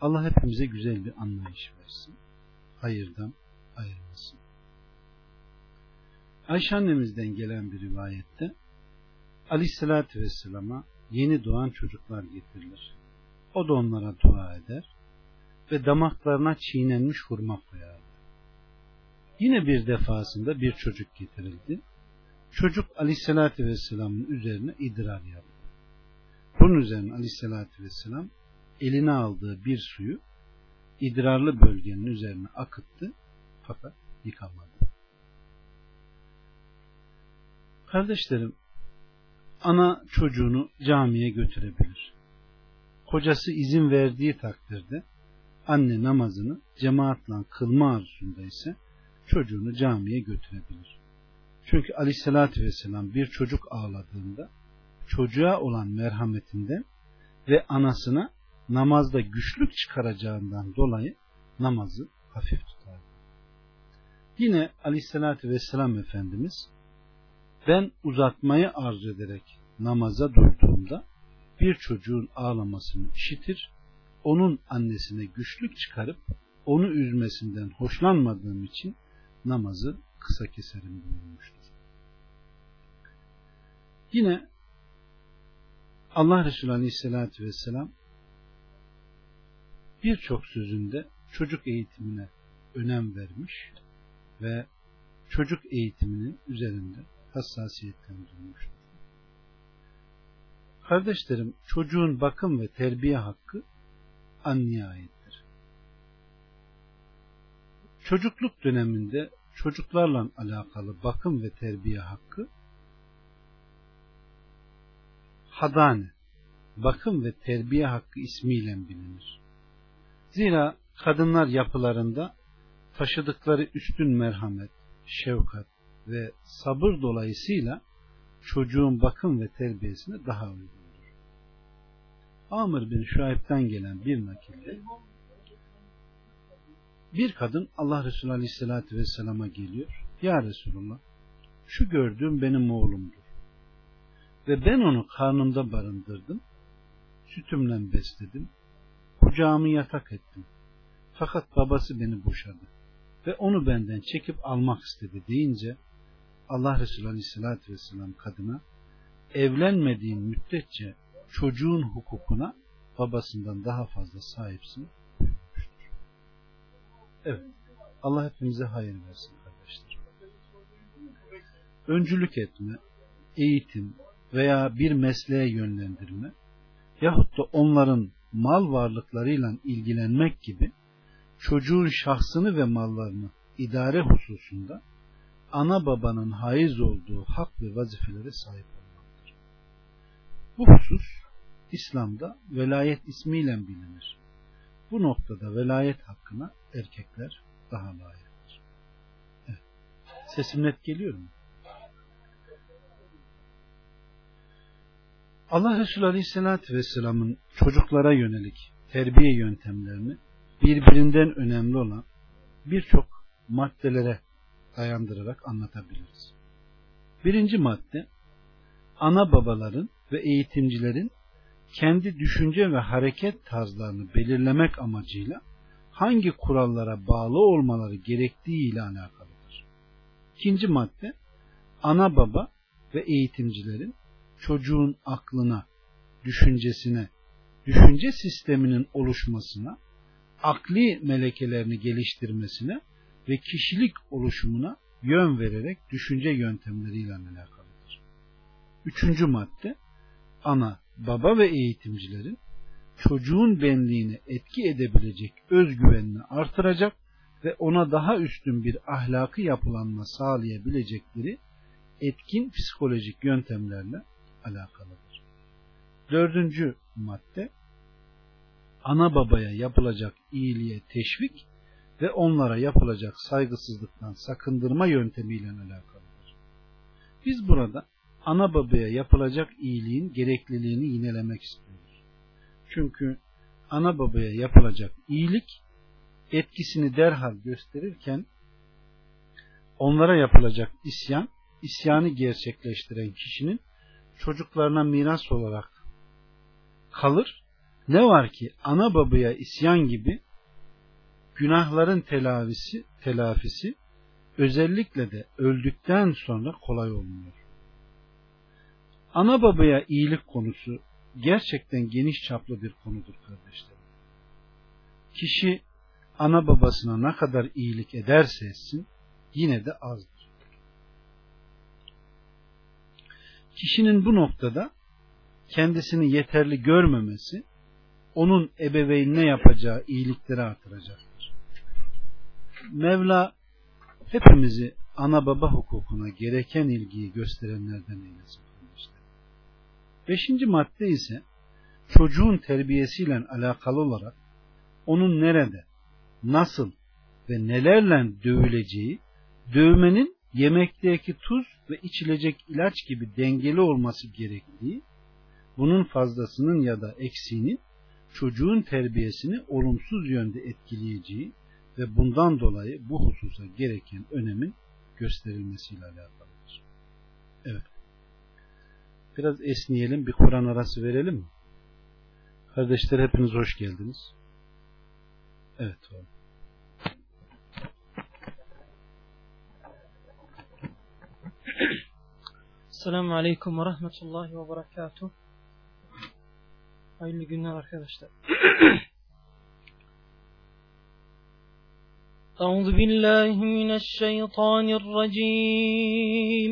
Allah hepimize güzel bir anlayış versin. Hayırdan ayırmasın. Ayşe annemizden gelen bir rivayette Aleyhisselatü Vesselam'a yeni doğan çocuklar getirilir. O da onlara dua eder ve damaklarına çiğnenmiş hurma koyar. Yine bir defasında bir çocuk getirildi. Çocuk Aleyhisselatü Vesselam'ın üzerine idrar yaptı. Bunun üzerine Aleyhisselatü Vesselam eline aldığı bir suyu idrarlı bölgenin üzerine akıttı fakat yıkamadı. Kardeşlerim, ana çocuğunu camiye götürebilir. Kocası izin verdiği takdirde anne namazını cemaatle kılma arzusunda ise çocuğunu camiye götürebilir. Çünkü aleyhissalatü vesselam bir çocuk ağladığında çocuğa olan merhametinden ve anasına namazda güçlük çıkaracağından dolayı namazı hafif tutar. Yine aleyhissalatü vesselam Efendimiz ben uzatmayı arz ederek namaza durduğumda bir çocuğun ağlamasını işitir, onun annesine güçlük çıkarıp onu üzmesinden hoşlanmadığım için namazı kısa keserim buyurmuştur. Yine Allah Resulü Aleyhisselatü Vesselam birçok sözünde çocuk eğitimine önem vermiş ve çocuk eğitiminin üzerinde hassasiyetlendirilmiştir. Kardeşlerim, çocuğun bakım ve terbiye hakkı anneye aittir. Çocukluk döneminde çocuklarla alakalı bakım ve terbiye hakkı hadane, bakım ve terbiye hakkı ismiyle bilinir. Zira kadınlar yapılarında taşıdıkları üstün merhamet, şefkat, ve sabır dolayısıyla çocuğun bakım ve terbiyesine daha uygundur. Amr bin Şuayb'den gelen bir nakilde bir kadın Allah Resulü Aleyhisselatü Vesselam'a geliyor. Ya Resulullah şu gördüğüm benim oğlumdur. Ve ben onu karnımda barındırdım. Sütümle besledim. Kucağımı yatak ettim. Fakat babası beni boşadı. Ve onu benden çekip almak istedi deyince Allah Resulü Aleyhisselatü Vesselam kadına evlenmediğin müddetçe çocuğun hukukuna babasından daha fazla sahipsin. Evet. Allah hepimize hayır versin kardeşler. Öncülük etme, eğitim veya bir mesleğe yönlendirme yahut da onların mal varlıklarıyla ilgilenmek gibi çocuğun şahsını ve mallarını idare hususunda ana babanın haiz olduğu hak ve vazifelere sahip olmaktır. Bu husus İslam'da velayet ismiyle bilinir. Bu noktada velayet hakkına erkekler daha layıktır. Evet. Sesim net geliyor mu? Allah Resulü Aleyhisselatü Vesselam'ın çocuklara yönelik terbiye yöntemlerini birbirinden önemli olan birçok maddelere dayandırarak anlatabiliriz. Birinci madde, ana babaların ve eğitimcilerin kendi düşünce ve hareket tarzlarını belirlemek amacıyla hangi kurallara bağlı olmaları gerektiği ile alakalıdır. İkinci madde, ana baba ve eğitimcilerin çocuğun aklına, düşüncesine, düşünce sisteminin oluşmasına, akli melekelerini geliştirmesine ve kişilik oluşumuna yön vererek düşünce yöntemleriyle alakalıdır. Üçüncü madde, ana, baba ve eğitimcilerin çocuğun benliğine etki edebilecek özgüvenini artıracak ve ona daha üstün bir ahlakı yapılanma sağlayabilecekleri etkin psikolojik yöntemlerle alakalıdır. Dördüncü madde ana babaya yapılacak iyiliğe teşvik ve onlara yapılacak saygısızlıktan sakındırma yöntemiyle alakalıdır. Biz burada ana babaya yapılacak iyiliğin gerekliliğini yinelemek istiyoruz. Çünkü ana babaya yapılacak iyilik etkisini derhal gösterirken onlara yapılacak isyan, isyanı gerçekleştiren kişinin çocuklarına miras olarak kalır. Ne var ki ana babaya isyan gibi günahların telafisi, telafisi özellikle de öldükten sonra kolay olmuyor. Ana babaya iyilik konusu gerçekten geniş çaplı bir konudur kardeşlerim. Kişi ana babasına ne kadar iyilik ederse etsin yine de azdır. Kişinin bu noktada kendisini yeterli görmemesi onun ebeveynine yapacağı iyilikleri artıracaktır. Mevla hepimizi ana baba hukukuna gereken ilgiyi gösterenlerden eylesin. Beşinci madde ise çocuğun terbiyesiyle alakalı olarak onun nerede, nasıl ve nelerle dövüleceği, dövmenin yemekteki tuz ve içilecek ilaç gibi dengeli olması gerektiği, bunun fazlasının ya da eksiğinin çocuğun terbiyesini olumsuz yönde etkileyeceği ve bundan dolayı bu hususa gereken önemin gösterilmesiyle alakalıdır. Evet. Biraz esneyelim, bir Kur'an arası verelim mi? Kardeşler hepiniz hoş geldiniz. Evet oğlum. Selamun Aleyküm ve Rahmetullahi ve Berekatuhu. Hayırlı günler arkadaşlar. أعوذ بالله من الشيطان الرجيم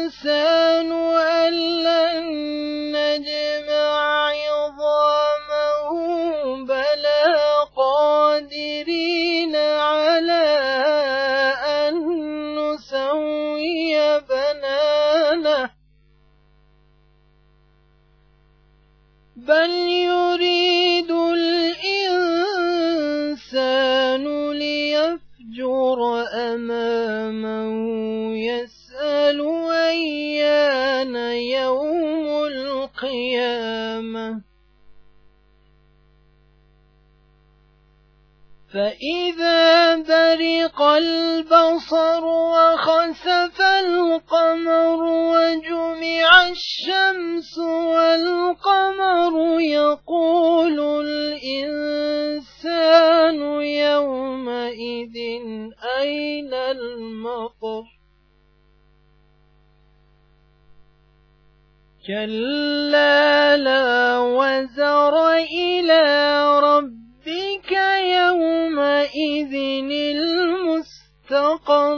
الإنسان أن لن نجمع عظامه بلى قادرين على أن نسوي بنانه. بل يريد الإنسان ليفجر أمامه يسأل أيان يوم القيامة. فإذا برق البصر وخسف القمر وجمع الشمس والقمر يقول الإنسان يومئذ أين المطر؟ كلا لا وزر إلى ربك يومئذ المستقر.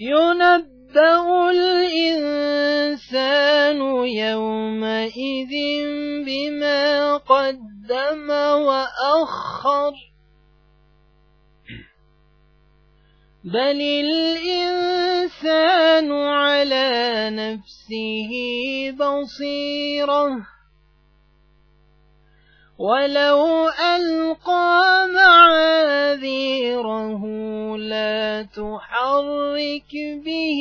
ينبأ الإنسان يومئذ بما قدم وأخر. بل الإنسان على نفسه بصيرة ولو ألقى معاذيره لا تحرك به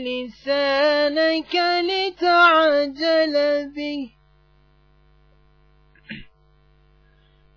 لسانك لتعجل به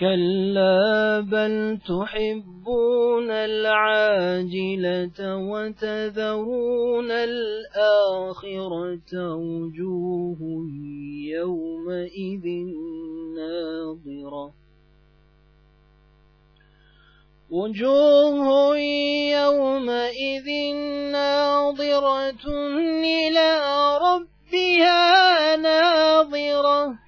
كلا بل تحبون العاجلة وتذرون الآخرة وجوه يومئذ ناظرة وجوه يومئذ ناظرة إلى ربها ناظرة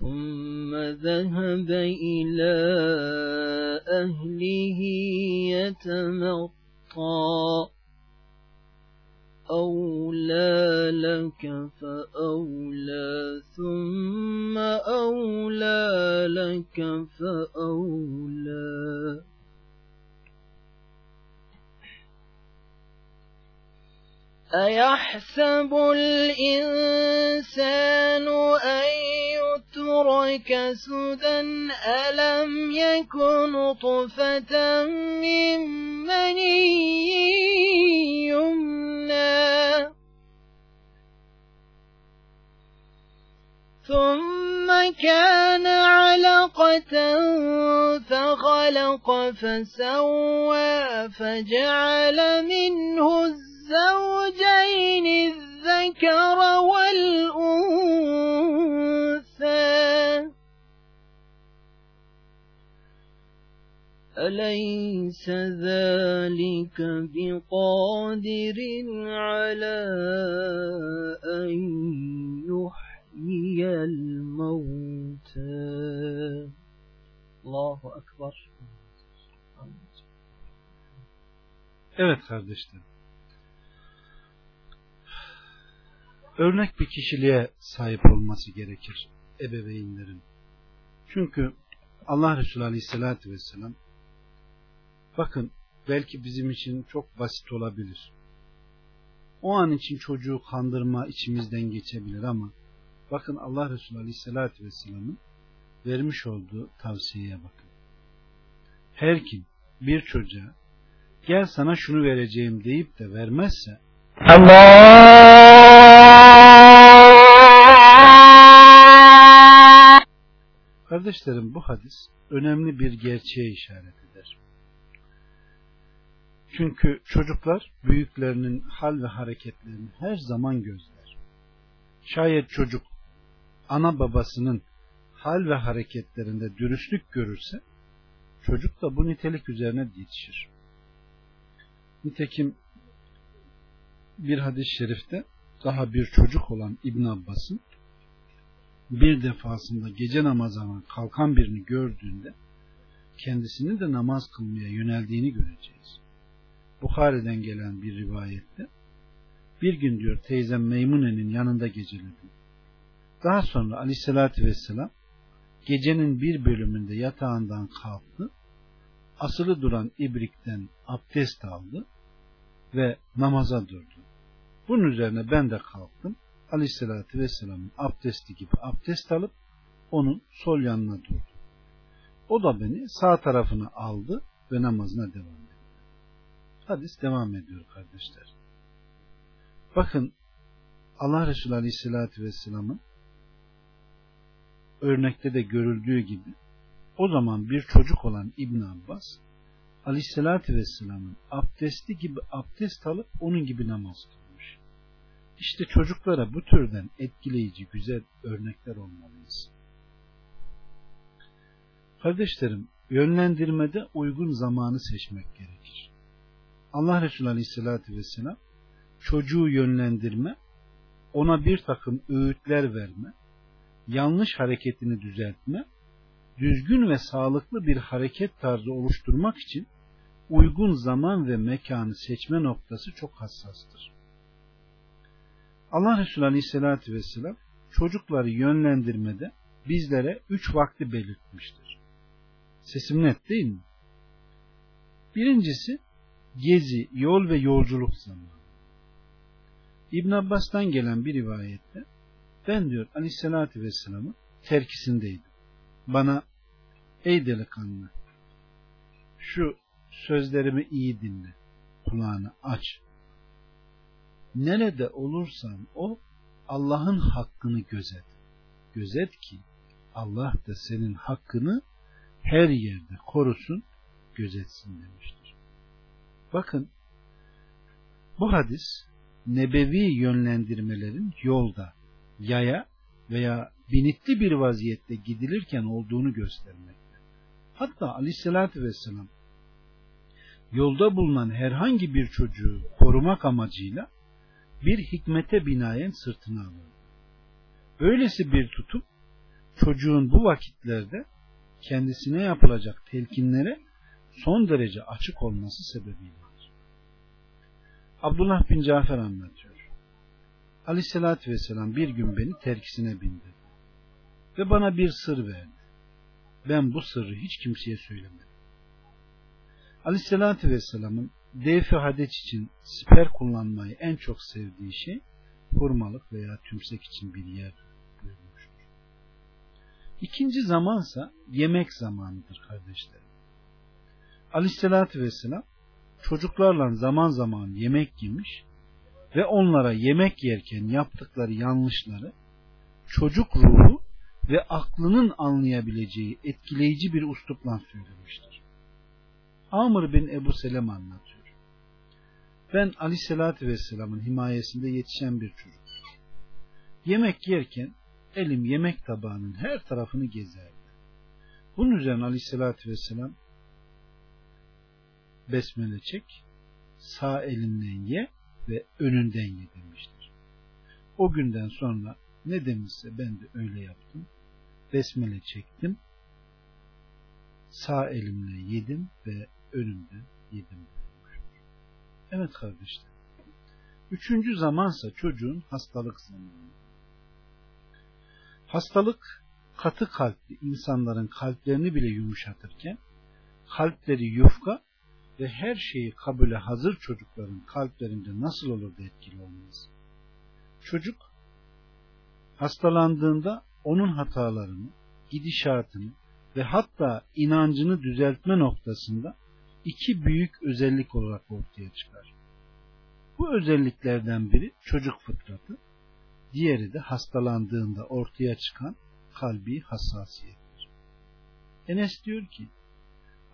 ثم ذهب إلى أهله يتمطى. أولى لك فأولى ثم أولى لك فأولى. أيحسب الإنسان أن يترك سدى ألم يكن نطفة من مني يمنى ثم كان علقة فخلق فسوى فجعل منه الزوجين الذكر والأنثى. أليس ذلك بقادر على أن يحيي الموتى؟ الله أكبر. Evet kardeşlerim. Örnek bir kişiliğe sahip olması gerekir ebeveynlerin. Çünkü Allah Resulü Aleyhisselatü Vesselam bakın belki bizim için çok basit olabilir. O an için çocuğu kandırma içimizden geçebilir ama bakın Allah Resulü Aleyhisselatü Vesselam'ın vermiş olduğu tavsiyeye bakın. Her kim bir çocuğa gel sana şunu vereceğim deyip de vermezse Kardeşlerim bu hadis önemli bir gerçeğe işaret eder. Çünkü çocuklar büyüklerinin hal ve hareketlerini her zaman gözler. Şayet çocuk ana babasının hal ve hareketlerinde dürüstlük görürse çocuk da bu nitelik üzerine yetişir. Nitekim bir hadis-i şerifte daha bir çocuk olan İbn Abbas'ın bir defasında gece namazına kalkan birini gördüğünde kendisinin de namaz kılmaya yöneldiğini göreceğiz. Bukhari'den gelen bir rivayette bir gün diyor teyzem Meymune'nin yanında geceledim. Daha sonra aleyhissalatü vesselam gecenin bir bölümünde yatağından kalktı, asılı duran ibrikten abdest aldı ve namaza durdu. Bunun üzerine ben de kalktım. Aleyhissalatü Vesselam'ın abdesti gibi abdest alıp onun sol yanına durdu. O da beni sağ tarafına aldı ve namazına devam etti. Hadis devam ediyor kardeşler. Bakın Allah Resulü Aleyhisselatü Vesselam'ın örnekte de görüldüğü gibi o zaman bir çocuk olan İbn Abbas Aleyhisselatü Vesselam'ın abdesti gibi abdest alıp onun gibi namaz kılmış. İşte çocuklara bu türden etkileyici güzel örnekler olmalıyız. Kardeşlerim, yönlendirmede uygun zamanı seçmek gerekir. Allah Resulü Aleyhisselatü Vesselam çocuğu yönlendirme, ona bir takım öğütler verme, yanlış hareketini düzeltme, düzgün ve sağlıklı bir hareket tarzı oluşturmak için uygun zaman ve mekanı seçme noktası çok hassastır. Allah Resulü Aleyhisselatü Vesselam çocukları yönlendirmede bizlere üç vakti belirtmiştir. Sesim net değil mi? Birincisi gezi, yol ve yolculuk zamanı. İbn Abbas'tan gelen bir rivayette ben diyor Aleyhisselatü Vesselam'ın terkisindeydim. Bana ey delikanlı şu sözlerimi iyi dinle. Kulağını aç. Nerede olursan o Allah'ın hakkını gözet. Gözet ki Allah da senin hakkını her yerde korusun, gözetsin demiştir. Bakın bu hadis nebevi yönlendirmelerin yolda, yaya veya binitli bir vaziyette gidilirken olduğunu göstermekte. Hatta aleyhissalatü vesselam yolda bulunan herhangi bir çocuğu korumak amacıyla bir hikmete binaen sırtına alır. Böylesi bir tutum çocuğun bu vakitlerde kendisine yapılacak telkinlere son derece açık olması sebebiyledir. Abdullah bin Cafer anlatıyor. Aleyhissalatü vesselam bir gün beni terkisine bindirdi. Ve bana bir sır verdi. Ben bu sırrı hiç kimseye söylemedim. Aleyhissalatü vesselamın defi hadeç için siper kullanmayı en çok sevdiği şey hurmalık veya tümsek için bir yer buyurmuştur. İkinci zamansa yemek zamanıdır kardeşlerim. Aleyhissalatü vesselam çocuklarla zaman zaman yemek yemiş ve onlara yemek yerken yaptıkları yanlışları çocuk ruhu ve aklının anlayabileceği etkileyici bir uslupla söylemiştir. Amr bin Ebu Selem anlatıyor. Ben Aleyhisselatü Vesselam'ın himayesinde yetişen bir çocuktum. Yemek yerken elim yemek tabağının her tarafını gezerdi. Bunun üzerine Aleyhisselatü Vesselam besmele çek, sağ elinden ye ve önünden ye demiştir. O günden sonra ne demişse ben de öyle yaptım. Besmele çektim, sağ elimle yedim ve önümden yedim. Evet kardeşler. Üçüncü zamansa çocuğun hastalık zamanı. Hastalık katı kalpli insanların kalplerini bile yumuşatırken kalpleri yufka ve her şeyi kabule hazır çocukların kalplerinde nasıl olur da etkili olmaz? Çocuk hastalandığında onun hatalarını, gidişatını ve hatta inancını düzeltme noktasında iki büyük özellik olarak ortaya çıkar. Bu özelliklerden biri çocuk fıtratı, diğeri de hastalandığında ortaya çıkan kalbi hassasiyettir. Enes diyor ki,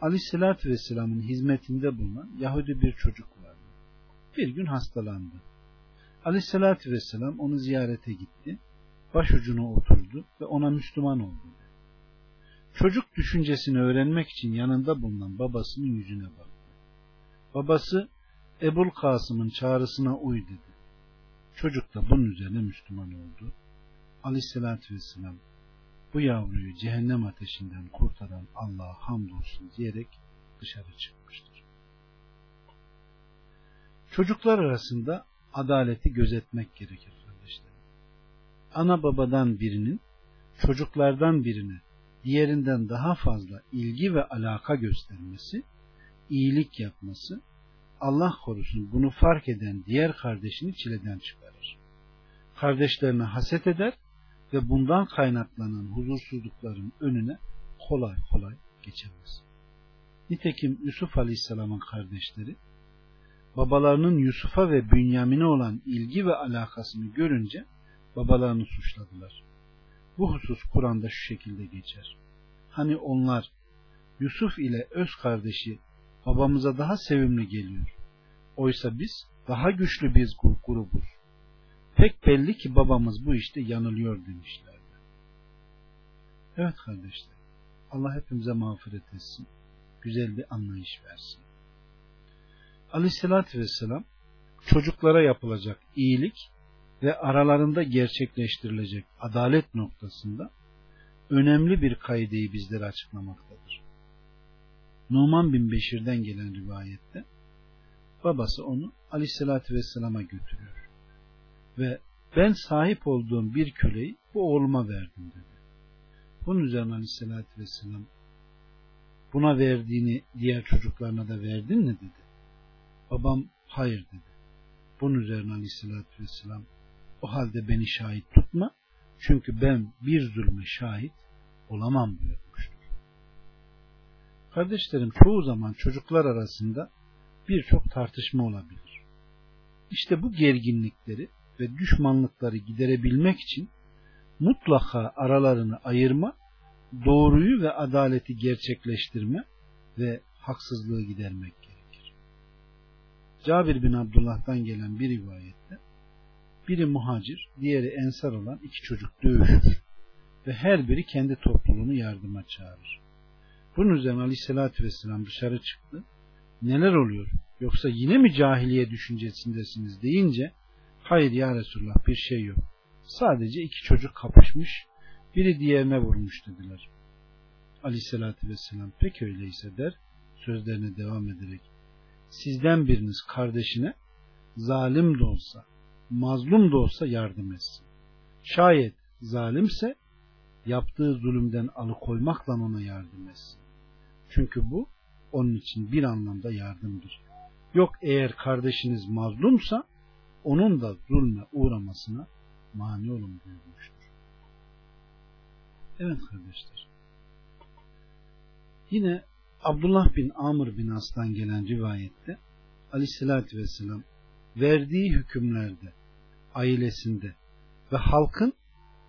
Aleyhisselatü Vesselam'ın hizmetinde bulunan Yahudi bir çocuk vardı. Bir gün hastalandı. Aleyhisselatü Vesselam onu ziyarete gitti. Başucuna oturdu ve ona Müslüman oldu. Çocuk düşüncesini öğrenmek için yanında bulunan babasının yüzüne baktı. Babası Ebul Kasım'ın çağrısına uy dedi. Çocuk da bunun üzerine Müslüman oldu. Aleyhisselatü Vesselam bu yavruyu cehennem ateşinden kurtaran Allah'a hamdolsun diyerek dışarı çıkmıştır. Çocuklar arasında adaleti gözetmek gerekir kardeşlerim. Ana babadan birinin çocuklardan birine diğerinden daha fazla ilgi ve alaka göstermesi, iyilik yapması, Allah korusun bunu fark eden diğer kardeşini çileden çıkarır. Kardeşlerine haset eder ve bundan kaynaklanan huzursuzlukların önüne kolay kolay geçemez. Nitekim Yusuf Aleyhisselam'ın kardeşleri babalarının Yusuf'a ve Bünyamin'e olan ilgi ve alakasını görünce babalarını suçladılar. Bu husus Kur'an'da şu şekilde geçer. Hani onlar Yusuf ile öz kardeşi babamıza daha sevimli geliyor. Oysa biz daha güçlü bir grubuz. Pek belli ki babamız bu işte yanılıyor demişlerdi. Evet kardeşler. Allah hepimize mağfiret etsin. Güzel bir anlayış versin. Aleyhissalatü vesselam çocuklara yapılacak iyilik ve aralarında gerçekleştirilecek adalet noktasında önemli bir kaideyi bizlere açıklamaktadır. Numan bin Beşir'den gelen rivayette babası onu aleyhissalatü vesselama götürüyor. Ve ben sahip olduğum bir köleyi bu oğluma verdim dedi. Bunun üzerine aleyhissalatü vesselam buna verdiğini diğer çocuklarına da verdin mi dedi. Babam hayır dedi. Bunun üzerine aleyhissalatü vesselam o halde beni şahit tutma çünkü ben bir zulme şahit olamam buyurmuştur. Kardeşlerim çoğu zaman çocuklar arasında birçok tartışma olabilir. İşte bu gerginlikleri ve düşmanlıkları giderebilmek için mutlaka aralarını ayırma, doğruyu ve adaleti gerçekleştirme ve haksızlığı gidermek gerekir. Cabir bin Abdullah'tan gelen bir rivayette biri muhacir, diğeri ensar olan iki çocuk dövüşür ve her biri kendi topluluğunu yardıma çağırır. Bunun üzerine Aleyhisselatü Vesselam dışarı çıktı. Neler oluyor? Yoksa yine mi cahiliye düşüncesindesiniz deyince hayır ya Resulullah bir şey yok. Sadece iki çocuk kapışmış biri diğerine vurmuş dediler. Aleyhisselatü Vesselam pek öyleyse der sözlerine devam ederek sizden biriniz kardeşine zalim de olsa mazlum da olsa yardım etsin. Şayet zalimse yaptığı zulümden alıkoymakla ona yardım etsin. Çünkü bu onun için bir anlamda yardımdır. Yok eğer kardeşiniz mazlumsa onun da zulme uğramasına mani olun buyurmuştur. Evet kardeşler. Yine Abdullah bin Amr bin As'tan gelen rivayette Aleyhisselatü Vesselam verdiği hükümlerde, ailesinde ve halkın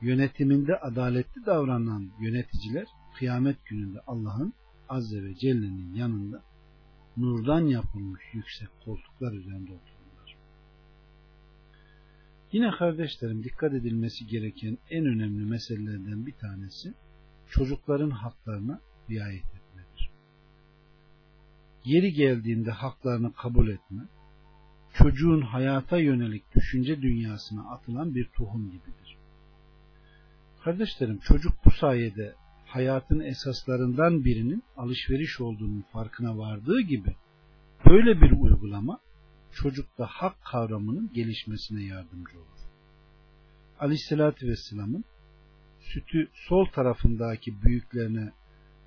yönetiminde adaletli davranan yöneticiler kıyamet gününde Allah'ın Azze ve Celle'nin yanında nurdan yapılmış yüksek koltuklar üzerinde otururlar. Yine kardeşlerim dikkat edilmesi gereken en önemli meselelerden bir tanesi çocukların haklarına riayet etmedir. yeri geldiğinde haklarını kabul etme, çocuğun hayata yönelik düşünce dünyasına atılan bir tohum gibidir. Kardeşlerim çocuk bu sayede hayatın esaslarından birinin alışveriş olduğunun farkına vardığı gibi böyle bir uygulama çocukta hak kavramının gelişmesine yardımcı olur. Aleyhisselatü Vesselam'ın sütü sol tarafındaki büyüklerine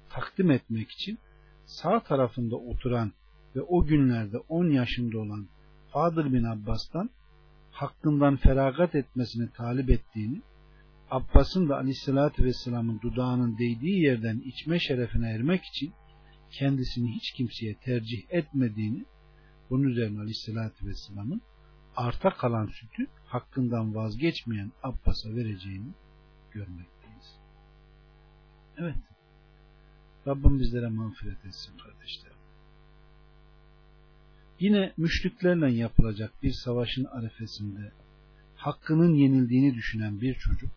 takdim etmek için sağ tarafında oturan ve o günlerde 10 yaşında olan Fadıl bin Abbas'tan hakkından feragat etmesini talip ettiğini, Abbas'ın da aleyhissalatü vesselamın dudağının değdiği yerden içme şerefine ermek için kendisini hiç kimseye tercih etmediğini, bunun üzerine aleyhissalatü vesselamın arta kalan sütü hakkından vazgeçmeyen Abbas'a vereceğini görmekteyiz. Evet. Rabbim bizlere mağfiret etsin kardeşlerim. Yine müşriklerle yapılacak bir savaşın arefesinde hakkının yenildiğini düşünen bir çocuk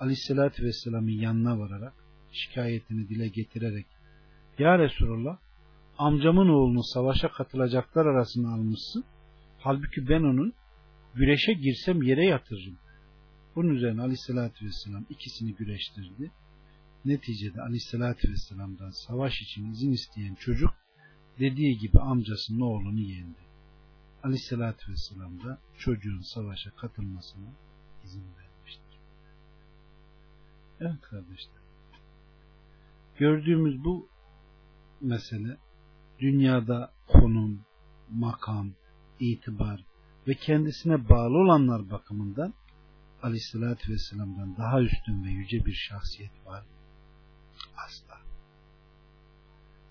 Aleyhisselatü Vesselam'ın yanına vararak şikayetini dile getirerek Ya Resulullah amcamın oğlunu savaşa katılacaklar arasına almışsın halbuki ben onun güreşe girsem yere yatırırım. Bunun üzerine Aleyhisselatü Vesselam ikisini güreştirdi. Neticede Aleyhisselatü Vesselam'dan savaş için izin isteyen çocuk dediği gibi amcasının oğlunu yendi. Aleyhissalatü vesselam da çocuğun savaşa katılmasına izin vermiştir. Evet kardeşler. Gördüğümüz bu mesele dünyada konum, makam, itibar ve kendisine bağlı olanlar bakımından Aleyhisselatü Vesselam'dan daha üstün ve yüce bir şahsiyet var. Asla.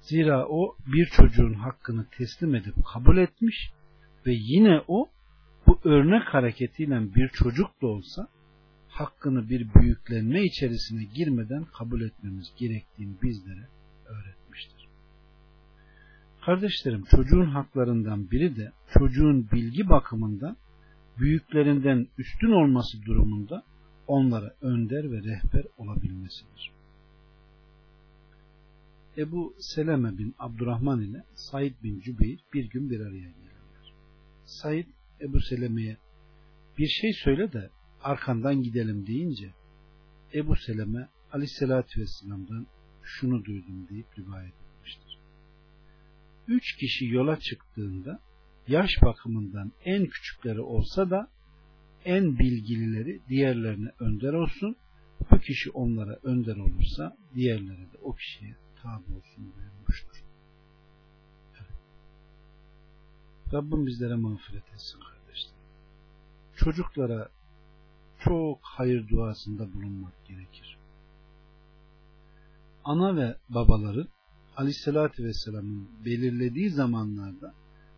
Zira o bir çocuğun hakkını teslim edip kabul etmiş ve yine o bu örnek hareketiyle bir çocuk da olsa hakkını bir büyüklenme içerisine girmeden kabul etmemiz gerektiğini bizlere öğretmiştir. Kardeşlerim çocuğun haklarından biri de çocuğun bilgi bakımından büyüklerinden üstün olması durumunda onlara önder ve rehber olabilmesidir. Ebu Seleme bin Abdurrahman ile Said bin Cübeyr bir gün bir araya gelirler. Said Ebu Seleme'ye bir şey söyle de arkandan gidelim deyince Ebu Seleme aleyhissalatü vesselam'dan şunu duydum deyip rivayet etmiştir. Üç kişi yola çıktığında yaş bakımından en küçükleri olsa da en bilgilileri diğerlerine önder olsun. Bu kişi onlara önder olursa diğerleri de o kişiye tabi olsun buyurmuştur. Evet. Rabbim bizlere mağfiret etsin kardeşler. Çocuklara çok hayır duasında bulunmak gerekir. Ana ve babaların Aleyhisselatü Vesselam'ın belirlediği zamanlarda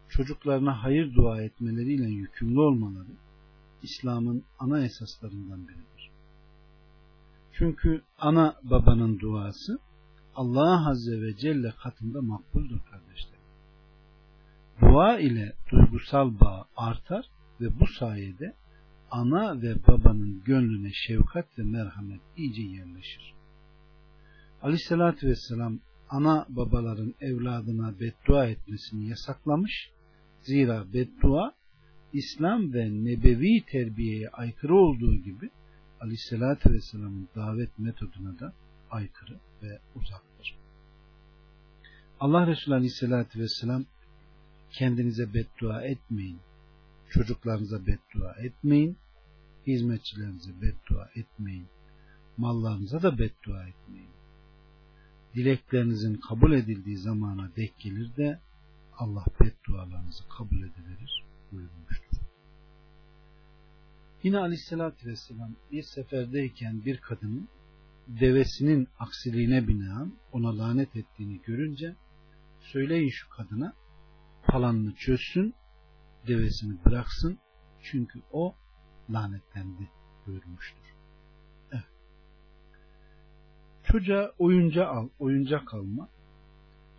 çocuklarına hayır dua etmeleriyle yükümlü olmaları İslam'ın ana esaslarından biridir. Çünkü ana babanın duası Allah Azze ve Celle katında makbuldür kardeşler. Dua ile duygusal bağ artar ve bu sayede ana ve babanın gönlüne şefkat ve merhamet iyice yerleşir. Aleyhissalatü vesselam ana babaların evladına beddua etmesini yasaklamış. Zira beddua İslam ve nebevi terbiyeye aykırı olduğu gibi Aleyhisselatü Vesselam'ın davet metoduna da aykırı ve uzaktır. Allah Resulü Aleyhisselatü Vesselam kendinize beddua etmeyin, çocuklarınıza beddua etmeyin, hizmetçilerinize beddua etmeyin, mallarınıza da beddua etmeyin. Dileklerinizin kabul edildiği zamana dek gelir de Allah beddualarınızı kabul ediverir buyurmuştur. Yine aleyhissalatü vesselam bir seferdeyken bir kadının devesinin aksiliğine binaen ona lanet ettiğini görünce söyleyin şu kadına falanını çözsün devesini bıraksın çünkü o lanetlendi buyurmuştur. Evet. Çocuğa oyunca al, oyuncak alma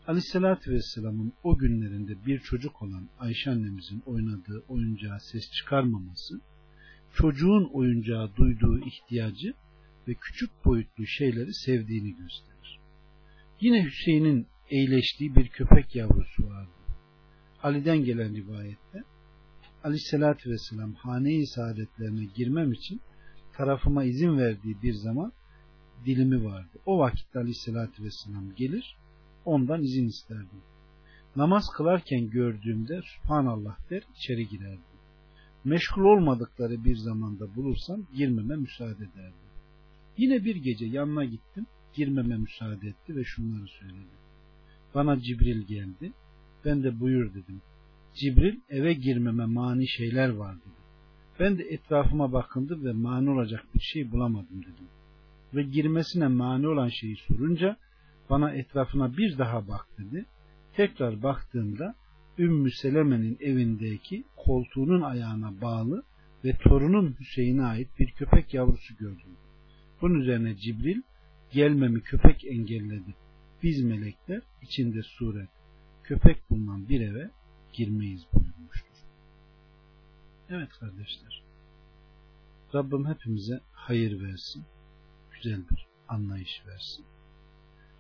Aleyhisselatü Vesselam'ın o günlerinde bir çocuk olan Ayşe annemizin oynadığı oyuncağa ses çıkarmaması, çocuğun oyuncağa duyduğu ihtiyacı ve küçük boyutlu şeyleri sevdiğini gösterir. Yine Hüseyin'in eğleştiği bir köpek yavrusu vardı. Ali'den gelen rivayette Aleyhisselatü Vesselam hane-i saadetlerine girmem için tarafıma izin verdiği bir zaman dilimi vardı. O vakitte Aleyhisselatü Vesselam gelir ondan izin isterdim. Namaz kılarken gördüğümde Subhanallah der içeri girerdim. Meşgul olmadıkları bir zamanda bulursam girmeme müsaade ederdi. Yine bir gece yanına gittim girmeme müsaade etti ve şunları söyledi. Bana Cibril geldi. Ben de buyur dedim. Cibril eve girmeme mani şeyler var dedi. Ben de etrafıma bakındım ve mani olacak bir şey bulamadım dedim. Ve girmesine mani olan şeyi sorunca bana etrafına bir daha bak dedi. Tekrar baktığımda Ümmü Seleme'nin evindeki koltuğunun ayağına bağlı ve torunum Hüseyin'e ait bir köpek yavrusu gördüm. Bunun üzerine Cibril gelmemi köpek engelledi. Biz melekler içinde suret, köpek bulunan bir eve girmeyiz buyurmuştur. Evet kardeşler. Rabbim hepimize hayır versin. Güzel bir anlayış versin.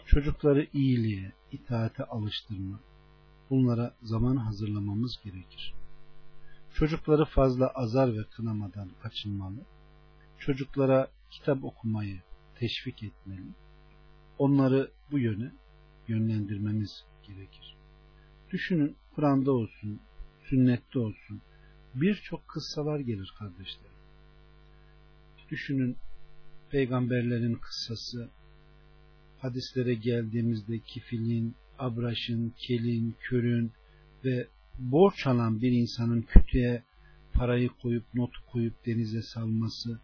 Çocukları iyiliğe, itaate alıştırma, bunlara zaman hazırlamamız gerekir. Çocukları fazla azar ve kınamadan kaçınmalı. Çocuklara kitap okumayı teşvik etmeli. Onları bu yöne yönlendirmemiz gerekir. Düşünün Kur'an'da olsun, sünnette olsun birçok kıssalar gelir kardeşlerim. Düşünün peygamberlerin kıssası, hadislere geldiğimizde kifilin, abraşın, kelin, körün ve borç alan bir insanın kütüğe parayı koyup notu koyup denize salması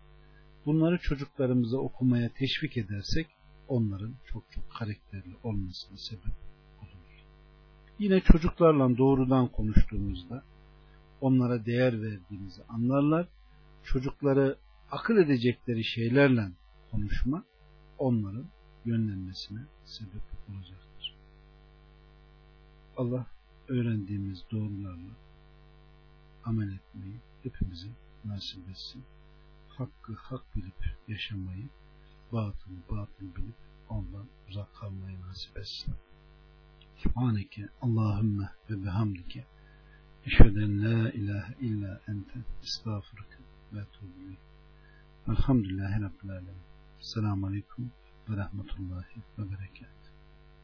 bunları çocuklarımıza okumaya teşvik edersek onların çok çok karakterli olmasına sebep olur. Yine çocuklarla doğrudan konuştuğumuzda onlara değer verdiğimizi anlarlar. Çocukları akıl edecekleri şeylerle konuşma onların yönlenmesine sebep olacaktır. Allah öğrendiğimiz doğrularla amel etmeyi hepimize nasip etsin. Hakkı hak bilip yaşamayı, batılı batıl bilip ondan uzak kalmayı nasip etsin. Subhaneke Allahümme ve bihamdike eşheden la ilahe illa ente estağfurke ve tuğbu Elhamdülillahi Rabbil Alemin. Selamun Aleyküm ve Rahmetullahi ve Berekatuhu.